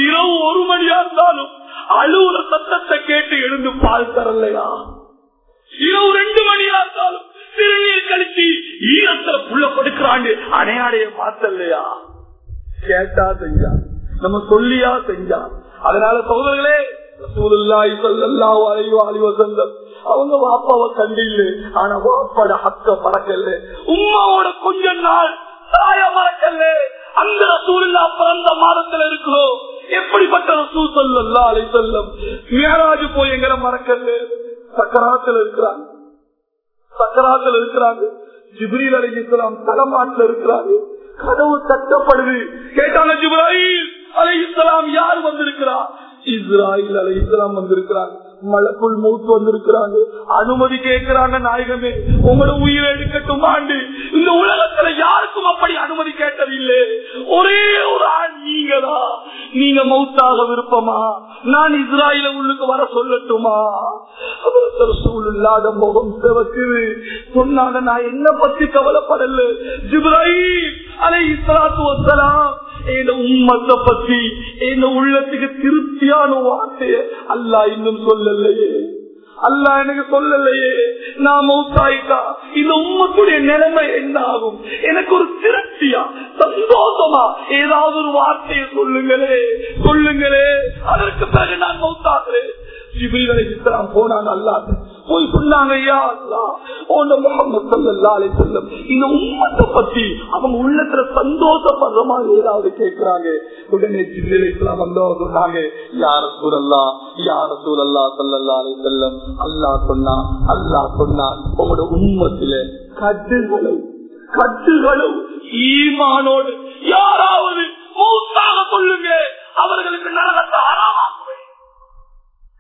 இரவு ஒரு மணியா இருந்தாலும் அழுவுற சத்தத்தை கேட்டு எழுந்து பால் தரலையா? இரவு ரெண்டு மணியா இருந்தாலும் திருநீர் கழிச்சு ஈரத்துல புள்ள கொடுக்கிறாண்டு. அணையாடைய பார்த்தல்லையா? கேட்டா செஞ்சா. நம்ம சொல்லியா செஞ்சா. அதனால சோதர்களே அவங்க வாப்பாவை கண்டில்லு. ஆனா வாப்பாட ஹக்க பறக்கல்ல உமாவோட கொஞ்ச நாள் தாய மறக்கல்ல. அந்த ரசூல்லா பிறந்த மாதத்துல இருக்கிறோம். எப்படிப்பட்ட ரசூல் சொல்லல்லா அலை சொல்லம் மேராஜு போய் எங்களை மறக்கல்ல. சக்கராத்துல இருக்கிறாங்க. சக்கராத்தில் இருக்கிறாங்க ஜிப்ரீல் அலி இஸ்லாம் தலைமாட்டில் இருக்கிறாங்க கதவு தட்டப்படுது. கேட்டாங்க ஜிப்ராஹில் அலி இஸ்லாம் யார் வந்திருக்கிறார் இஸ்ராயில் அலை இஸ்லாம் வந்திருக்கிறாங்க மலக்குள் மூத்து வந்திருக்கிறாங்க. அனுமதி கேட்கிறாங்க நாயகமே. உங்களோட உயிரை எடுக்கட்டும் ஆண்டு. இந்த உலகத்துல யாருக்கும் அப்படி அனுமதி கேட்டதில்லை. ஒரே ஒரு ஆண் நீங்களா நீங்க மௌத்தாக விருப்பமா? நான் இஸ்ராயில உள்ளுக்கு வர சொல்லட்டுமா? இல்லாத முகம் சிவக்குது சொன்னாங்க நான் என்ன பத்தி கவலைப்படல. ஜிப்ராஹிம் அலை இஸ்லாத்து வசலாம் என் உம்மத்தை பத்தி என் உள்ளத்துக்கு திருப்தியான வார்த்தைய அல்லா இன்னும் சொல்லலையே. அல்லா எனக்கு சொல்லலையே. நான் மௌத்தாயிட்டா? இந்த உம்மத்துடைய நிலைமை என்ன ஆகும்? எனக்கு ஒரு திருப்தியா? சந்தோஷமா? ஏதாவது ஒரு வார்த்தையை சொல்லுங்களே. சொல்லுங்களே. அதற்கு பிறகு நான் மௌத்தாகிறேன். போனான் அல்லாத போய் சொன்னாங்க இந்த உம்மத்தை பத்தி அவங்க உள்ளத்துல சந்தோஷப்படுற மாதிரி ஏதாவது கேட்கிறாங்க உடனே ஜிபிரிலை வந்தவங்க சொன்னாங்க யார சூழல்லா யார சூழல்லா சல்லல்லா அலை செல்லம் அல்லா சொன்னா அல்லா சொன்னா உங்களோட உம்மத்தில கட்டுகளும் கட்டுகளும் ஈமானோடு யாராவது மூத்தாக சொல்லுங்க அவர்களுக்கு நரகத்தை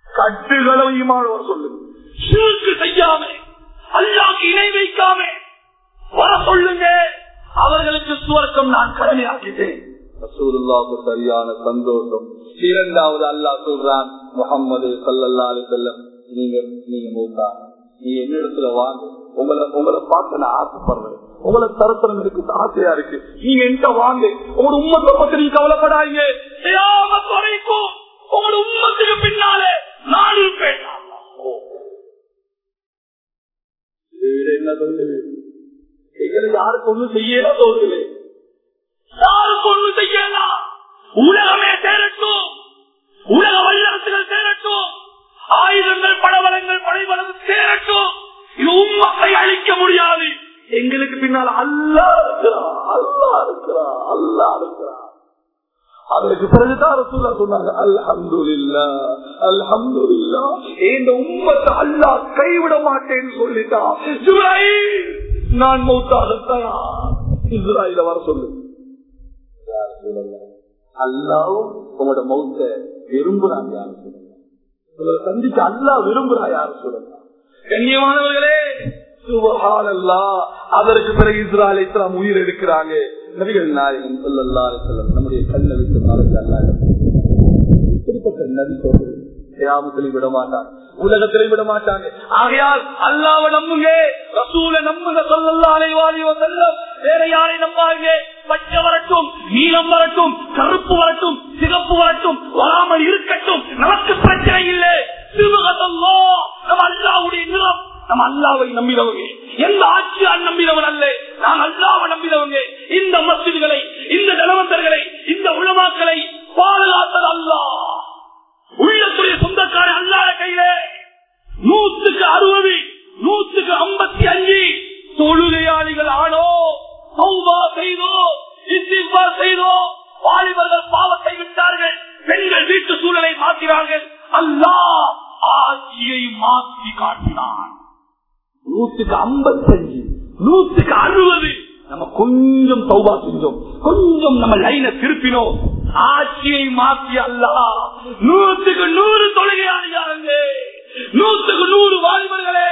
கட்டுகளும் ஈமானோடு சொல்லுங்க. சிறுக்கு செய்யாம அல்லாக்கு இணை வைக்காம வர சொல்லுங்க. அவர்களுக்கு சுவர்க்கம் நான் கடமையாக்கிட்டேன். சரியான சந்தோஷம். இரண்டாவது அல்லாஹ் சொல்றான் முகம்மது சல்லல்லா அலி செல்லம் நீங்க நீங்க மூத்தா நீ என்னிடத்துல வாங்க உங்களை உங்களை பார்த்து நான் ஆசைப்படுறேன். உங்களை தரத்தனம் இருக்கு ஆசையா இருக்கு. நீங்க எங்க வாங்க. உங்களோட உம்மத்தை பத்தி நீங்க கவலைப்படாதீங்க. உங்களோட உம்மத்துக்கு பின்னாலே நான் இருப்பேன் இதை யாருக்கு ஒண்ணும் செய்யல தோல்விலே யாருக்கு ஒண்ணும் செய்யலாம் உலகமே சேரட்டும் உலக வல்லரசுகள் சேரட்டும் ஆயுதங்கள் படவலங்கள் படைபலம் சேரட்டும் இது உம்மத்தை அழிக்க முடியாது எங்களுக்கு பின்னால் அல்லா இருக்கிறா அல்லா இருக்கிறா அல்லா இருக்கிறா அதற்கு பிறகுதான் ரசூல்லா சொன்னாங்க அல்ஹம்துலில்லா அல்ஹம்துலில்லா இந்த உம்மத்தை அல்லாஹ் கைவிட மாட்டேன்னு சொல்லிட்டான் நான் மௌத்தாகத்தான். இஸ்ராயில வர சொல்லு. அல்லாவும் உங்களோட மௌத்த விரும்புறாங்க யாரு சொல்லுங்க சந்திச்சு அல்லா விரும்புறா யாரு சொல்லுங்க கண்ணியமானவர்களே சுபஹானல்லா அதற்கு பிறகு இஸ்ராயல் இஸ்லாம் உயிர் எடுக்கிறாங்க. நபிகள் நாயகம் சொல்லல்லா செல்லம் நம்முடைய கண்ணை விட்டு மறைஞ்ச அல்லாத இப்படிப்பட்ட நபி சொல்றது கியாமத்திலையும் விட மாட்டாங்க. உலகத்திலே விட மாட்டாங்க. ஆகையால் அல்லாவை நம்புங்க. ரசூல நம்புங்க சொல்லல்லாலை அலைவாரி செல்லம் வேற யாரை நம்பாங்க பச்சை வரட்டும் நீளம் வரட்டும் கருப்பு வரட்டும் சிகப்பு வரட்டும் வராமல் இருக்கட்டும். நமக்கு பிரச்சனை இல்லை. சிவகதல்லோ. நம் அல்லாவுடைய நிறம் நம்ம அல்லாவை நம்பினவங்க. எந்த ஆட்சியால் நம்பினவன் அல்ல. நான் அல்லாவை நம்பினவங்க. இந்த மசிதிகளை இந்த ஜனவந்தர்களை இந்த உளமாக்களை பாதுகாத்தது அல்லா. உள்ளத்துடைய சொந்தக்கார அல்லாத கையில நூத்துக்கு அறுபது நூத்துக்கு ஐம்பத்தி அஞ்சு தொழுகையாளிகள் ஆனோ சௌபா செய்தோ இசிபா செய்தோ வாலிபர்கள் பாவத்தை விட்டார்கள் பெண்கள் வீட்டு சூழலை மாற்றினார்கள். அல்லாஹ் ஆட்சியை மாற்றி காட்டினான். நூத்துக்கு ஐம்பத்தஞ்சு நூத்துக்கு அறுபது நம்ம கொஞ்சம் சௌபா செஞ்சோம். கொஞ்சம் நம்ம லைனை திருப்பினோம். ஆட்சியை மாற்றி அல்ல நூத்துக்கு நூறு தொழுகையாளியாருங்க நூத்துக்கு நூறு வாலிபர்களே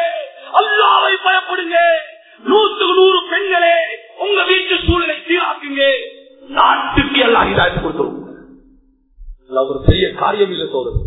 அல்லாவை பயப்படுங்க. நூத்துக்கு நூறு பெண்களே உங்க வீட்டு சூழலை சீராக்குங்க. நாட்டுக்கு எல்லாம் இதாக்கி கொடுத்துருவோம் ஒரு பெரிய காரியம் இல்லை தோறும்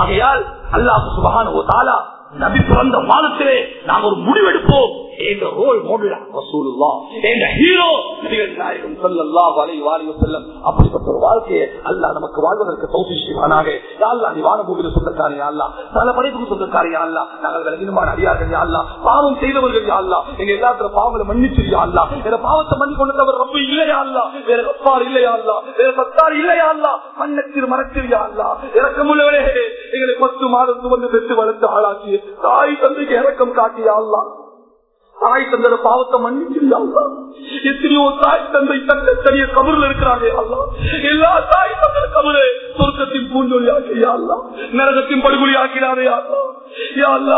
ஆகையால் அல்லாஹ் சுபகான ஓ தாலா நபி பிறந்த மாதத்திலே நாம் ஒரு முடிவெடுப்போம். என்ற ரோல் மாடல் ரசூலுல்லா என்ற ஹீரோ நபிகள் நாயகம் ஸல்லல்லாஹு அலைஹி வஸல்லம் அப்படிப்பட்ட ஒரு வாழ்க்கையை அல்லாஹ் நமக்கு வாழ்வதற்கு தௌஃபீக் செய்வானாக யா நீ வானபூமியில் சொந்தக்காரன் யா அல்லாஹ் சகல படைப்புக்கு சொந்தக்காரன் யா அல்லாஹ் நாங்கள் விலகினமான அடியார்கள் யா அல்லாஹ் பாவம் செய்தவர்கள் யா அல்லாஹ் எங்க எல்லாத்துல பாவங்களை மன்னிச்சு யா அல்லாஹ் எங்க பாவத்தை மன்னி கொண்டவர் ரப்பு இல்லையா அல்லா வேற கப்பார் இல்லையா அல்லா வேற சத்தார் இல்லையா அல்லா மன்னத்தில் மறத்தில் யா அல்லாஹ் இறக்கமுள்ளவரே எங்களை பத்து மாதம் துவந்து பெற்று வளர்த்து ஆளாக்கி தாய் தந்தைக்கு இறக்கம் காட்டியா அல்லா தாய் தந்தர பாவத்தை மன்னிச்சிருயா எத்தனையோ தாய் தந்தை தந்த தனிய கபூர்ல இருக்கிறாங்க அல்லா எல்லா தாய் தந்த கபரு. சொர்க்கத்தின் பூஞ்சொலி ஆக்கியா நரகத்தின் படுகொலி ஆக்கிறாரே அல்லா யா அல்லா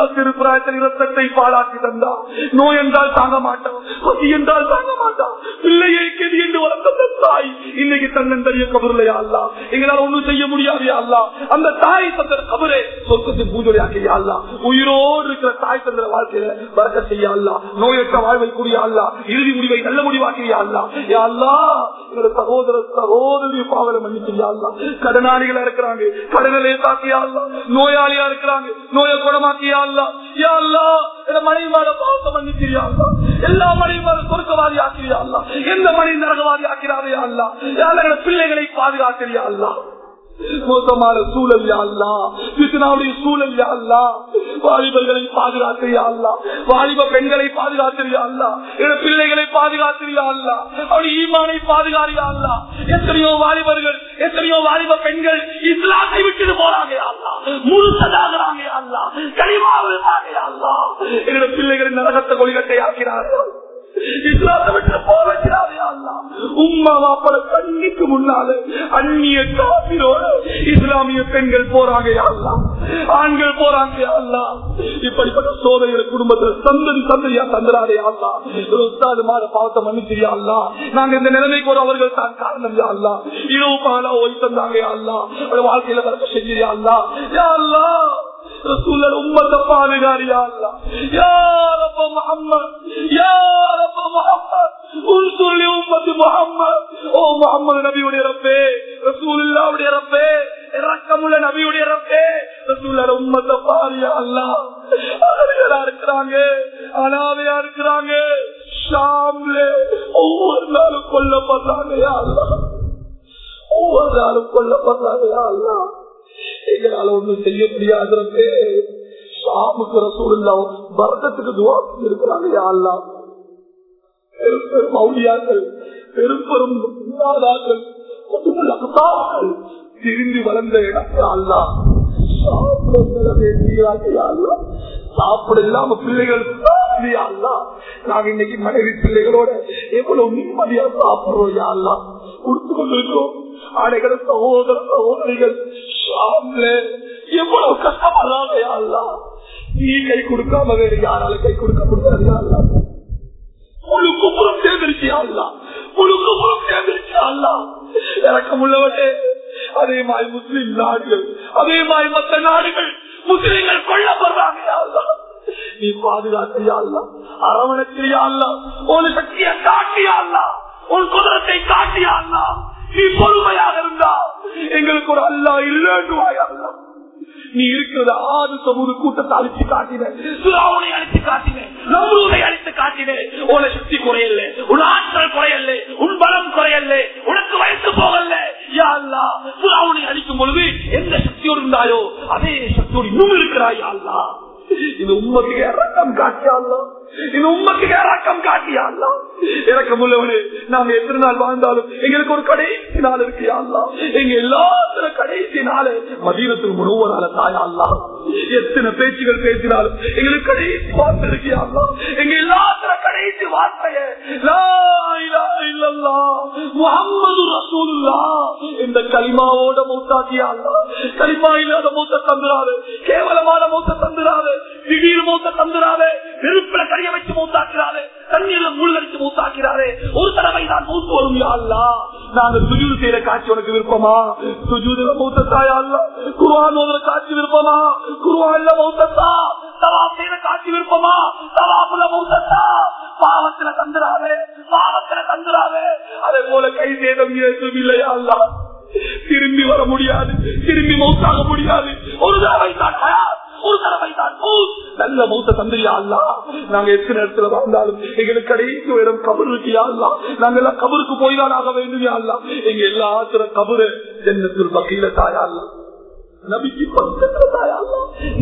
இரத்தத்தை பாழாக்கி தந்தா. நோய் என்றால் தாங்க மாட்டான் பசி என்றால் தாங்க மாட்டான் பிள்ளையை கெதி என்று வளர்த்த தாய் இன்னைக்கு தன்னன் தெரிய கபருலையா அல்லா எங்களால் ஒண்ணும் செய்ய முடியாது யா அல்லா அந்த தாய் தந்திர கபரே சொர்க்கத்தின் பூஞ்சொலி ஆக்கியா அல்லா உயிரோடு இருக்கிற தாய் தந்திர வாழ்க்கையில வரக்க செய்ய அல்லா நோயற்ற வாழ்வை கூடிய அல்லா இறுதி முடிவை நல்ல முடிவாக்கிறியா அல்லா யா அல்லா எங்களோட சகோதர சகோதரி பாவலை மன்னிச்சியா அல்லா கடனாளிகளா இருக்கிறாங்க. கடனிலே தாக்கியா நோயாளியா இருக்கிறாங்க. நோயை குணமாக்கியா எல்லா மனைவி மேல சொர்க்கவாதி ஆக்கிறியா அல்லா எந்த மனைவி நரகவாதி ஆக்கிறாரே அல்லா பிள்ளைகளை பாதுகாக்கிறியா அல்லா மோசமான சூழல் யாழ்லா பித்னாவுடைய சூழல் யாழ்லா வாலிபர்களை பாதுகாத்திரியா அல்லா. வாலிப பெண்களை பாதுகாத்திரியா பிள்ளைகளை பாதுகாத்திரியா அவருடைய ஈமானை பாதுகாரியா எத்தனையோ வாலிபர்கள் எத்தனையோ வாலிப பெண்கள் இஸ்லாத்தை விட்டு போறாங்க முழுசதாகிறாங்க அல்லா. என்னோட பிள்ளைகளின் நரகத்தை கொள்கட்டை ஆக்கிறார்கள் இஸ்லாத்தை விட்டு போக வைக்கிறாரே உம்மா வாப்பட கண்ணிக்கு முன்னால அந்நிய காப்பிரோட இஸ்லாமிய பெண்கள் போறாங்க அல்லா ஆண்கள் போறாங்க அல்லா இப்படிப்பட்ட சோதனைகளை குடும்பத்துல சந்ததி சந்ததியா தந்துராதே அல்லா உஸ்தாது மாற பாவத்தை மன்னிச்சிரியா நாங்க இந்த நிலைமைக்கு ஒரு அவர்கள் தான் காரணம் யா அல்லா இரவு பகலா ஓய் தந்தாங்க அல்லா அவருடைய வாழ்க்கையில வரக்க செஞ்சிரியா அல்லா ரசூலர் உம்மத்தை பாதுகாரியா யார் அப்ப முகம்மது யார் அப்ப முகம்மது உன் சொல்லி உம்மத்து முகம்மது இருக்கிறாங்க அனாதையா இருக்கிறாங்க ஷாம்ல ஒவ்வொரு நாளும் கொல்லப்படுறாங்க ஒவ்வொரு நாளும் கொல்லப்படுறாங்க அல்ல எங்களால ஒண்ணும் செய்ய முடியாது சாமுக்கு ரசூல்லா பரதத்துக்கு துவா இருக்கிறாங்க யாரெல்லாம் பெரும் பெரும் மௌலியாக்கள் பெரும் பெரும் திரும்பி வளர்ந்த இடத்துல அல்லா சாப்பிட இல்லாம பிள்ளைகள் நாங்க இன்னைக்கு மனைவி பிள்ளைகளோட எவ்வளவு நிம்மதியா சாப்பிடுறோம் யாழ்லா கொடுத்து கொண்டிருக்கிறோம் ஆடைகள் சகோதர சகோதரிகள் எவ்வளவு கஷ்டப்படுறாங்க யாழ்லா நீ கை கொடுக்காம வேறு யாரால கை கொடுக்க முடியாது யாழ்லா முழு குப்புறம் சேர்ந்துருச்சு அல்லா. முழு இறக்கம் உள்ளவனே. அதே மாதிரி முஸ்லிம் நாடுகள் அதே மாதிரி மற்ற நாடுகள் முஸ்லிம்கள் கொல்லப்படுறாங்க நீ பாதுகாத்தியா அரவணைக்கிறியா ஒரு சக்தியை காட்டியா உன் குதிரத்தை காட்டியா அல்லா நீ பொறுமையாக இருந்தா எங்களுக்கு ஒரு அல்லா இல்லைன்னு நீ இருக்கிறத ஆறு சமூக கூட்டத்தை அழிச்சு காட்டின சுறாவனை அழிச்சு காட்டின நம்பூரை அழித்து காட்டின உன சக்தி குறையல்ல உன் ஆற்றல் குறையல்ல உன் பலம் குறையல்ல உனக்கு வயசு போகல யாழ்லா சுறாவனை அழிக்கும் பொழுது எந்த சக்தியோடு இருந்தாயோ அதே சக்தியோடு இன்னும் இருக்கிறாய் யாழ்லா இது உண்மைக்கு இறக்கம் காட்டியாலாம் இது உண்மைக்கு இறக்கம் காட்டியாலாம் இறக்கம் உள்ளவனே நாங்க எத்தனை நாள் வாழ்ந்தாலும் எங்களுக்கு ஒரு கடைசி நாள் இருக்கு யாழ்லா எங்க எல்லாத்திர கடைசி நாள் மதீனத்துக்கு முழுவதால தாயாள்லா எத்தனை பேச்சுகள் பேசினாலும் எங்களுக்கு கடைசி வார்த்தை இருக்கு யாழ்லா எங்க எல்லாத்திர கடைசி வார்த்தைய முகம்மது ரசூலுல்லா இந்த களிமாவோட மூத்தாக்கியாள்லா களிமா இல்லாத மூத்த தந்துராது கேவலமான மூத்த தந்துராது திடீர் மூத்த தந்துராது நெருப்பில கரிய வச்சு மூத்தாக்கிறாரு தண்ணீர்ல மூழ்கடிச்சு மூத்தாக்கிறாரு ஒரு தடவை தான் மூத்து வரும் யாழ்லா நாங்க சுஜூது செய்யற காட்சி உனக்கு விருப்பமா? சுஜூதுல மூத்தத்தாயா குருவான் ஓதுற காட்சி விருப்பமா? குருவான்ல மௌத்தத்தா? தவாப் செய்யற காட்சி விருப்பமா? தவாப்புல மௌத்தத்தா? பாவத்துல தந்துடாதே பாவத்துல தந்துடாதே அதே போல கை சேதம் இல்லையா அல்லா. திரும்பி வர முடியாது. திரும்பி மௌத்தாக முடியாது. ஒரு தடவை தான் ஒரு தடவை தான். நல்ல மூத்த தந்திரியா அல்லா. நாங்க எத்தனை இடத்துல வாழ்ந்தாலும் எங்களுக்கு கடைசி இடம் கபர் இருக்கியா அல்லா. நாங்க எல்லாம் கபருக்கு போய்தான் ஆக வேண்டும் அல்லா. எங்க எல்லாத்துல கபரு ஜன்னத்தில் பக்கீல தாயா அல்லா. நபிக்கு பக்கத்துல தாயா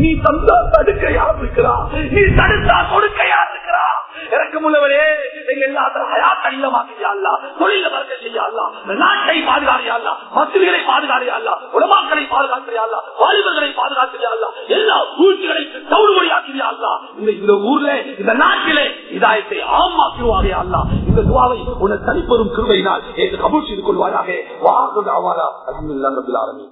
நீ தந்தா தடுக்க யார் இருக்கிறா? நீ தடுத்தா கொடுக்க யார் இருக்கிறா? இறக்கமுள்ளவரே எங்க எல்லாத்திர ஹயாத்த இல்லமாக்கியா தொழில வர்க்க செய்யா நாட்டை பாதுகாரியா மசிதிகளை பாதுகாரியா உலமாக்களை பாதுகாக்கிறியா வாலிபர்களை பாதுகாக்கிறியா எல்லா ஊழ்ச்சிகளை தவிடுபடியாக்கிறியா இந்த இந்த ஊர்ல இந்த நாட்டிலே இதாயத்தை ஆமாக்கிடுவாரே அல்லா இந்த துவாவை உன்னை தனிப்பெரும் கிருவையினால் என்று கபூர் செய்து கொள்வாராக. வாக்கு ஆவாரா அலமதுல்லா ரபில்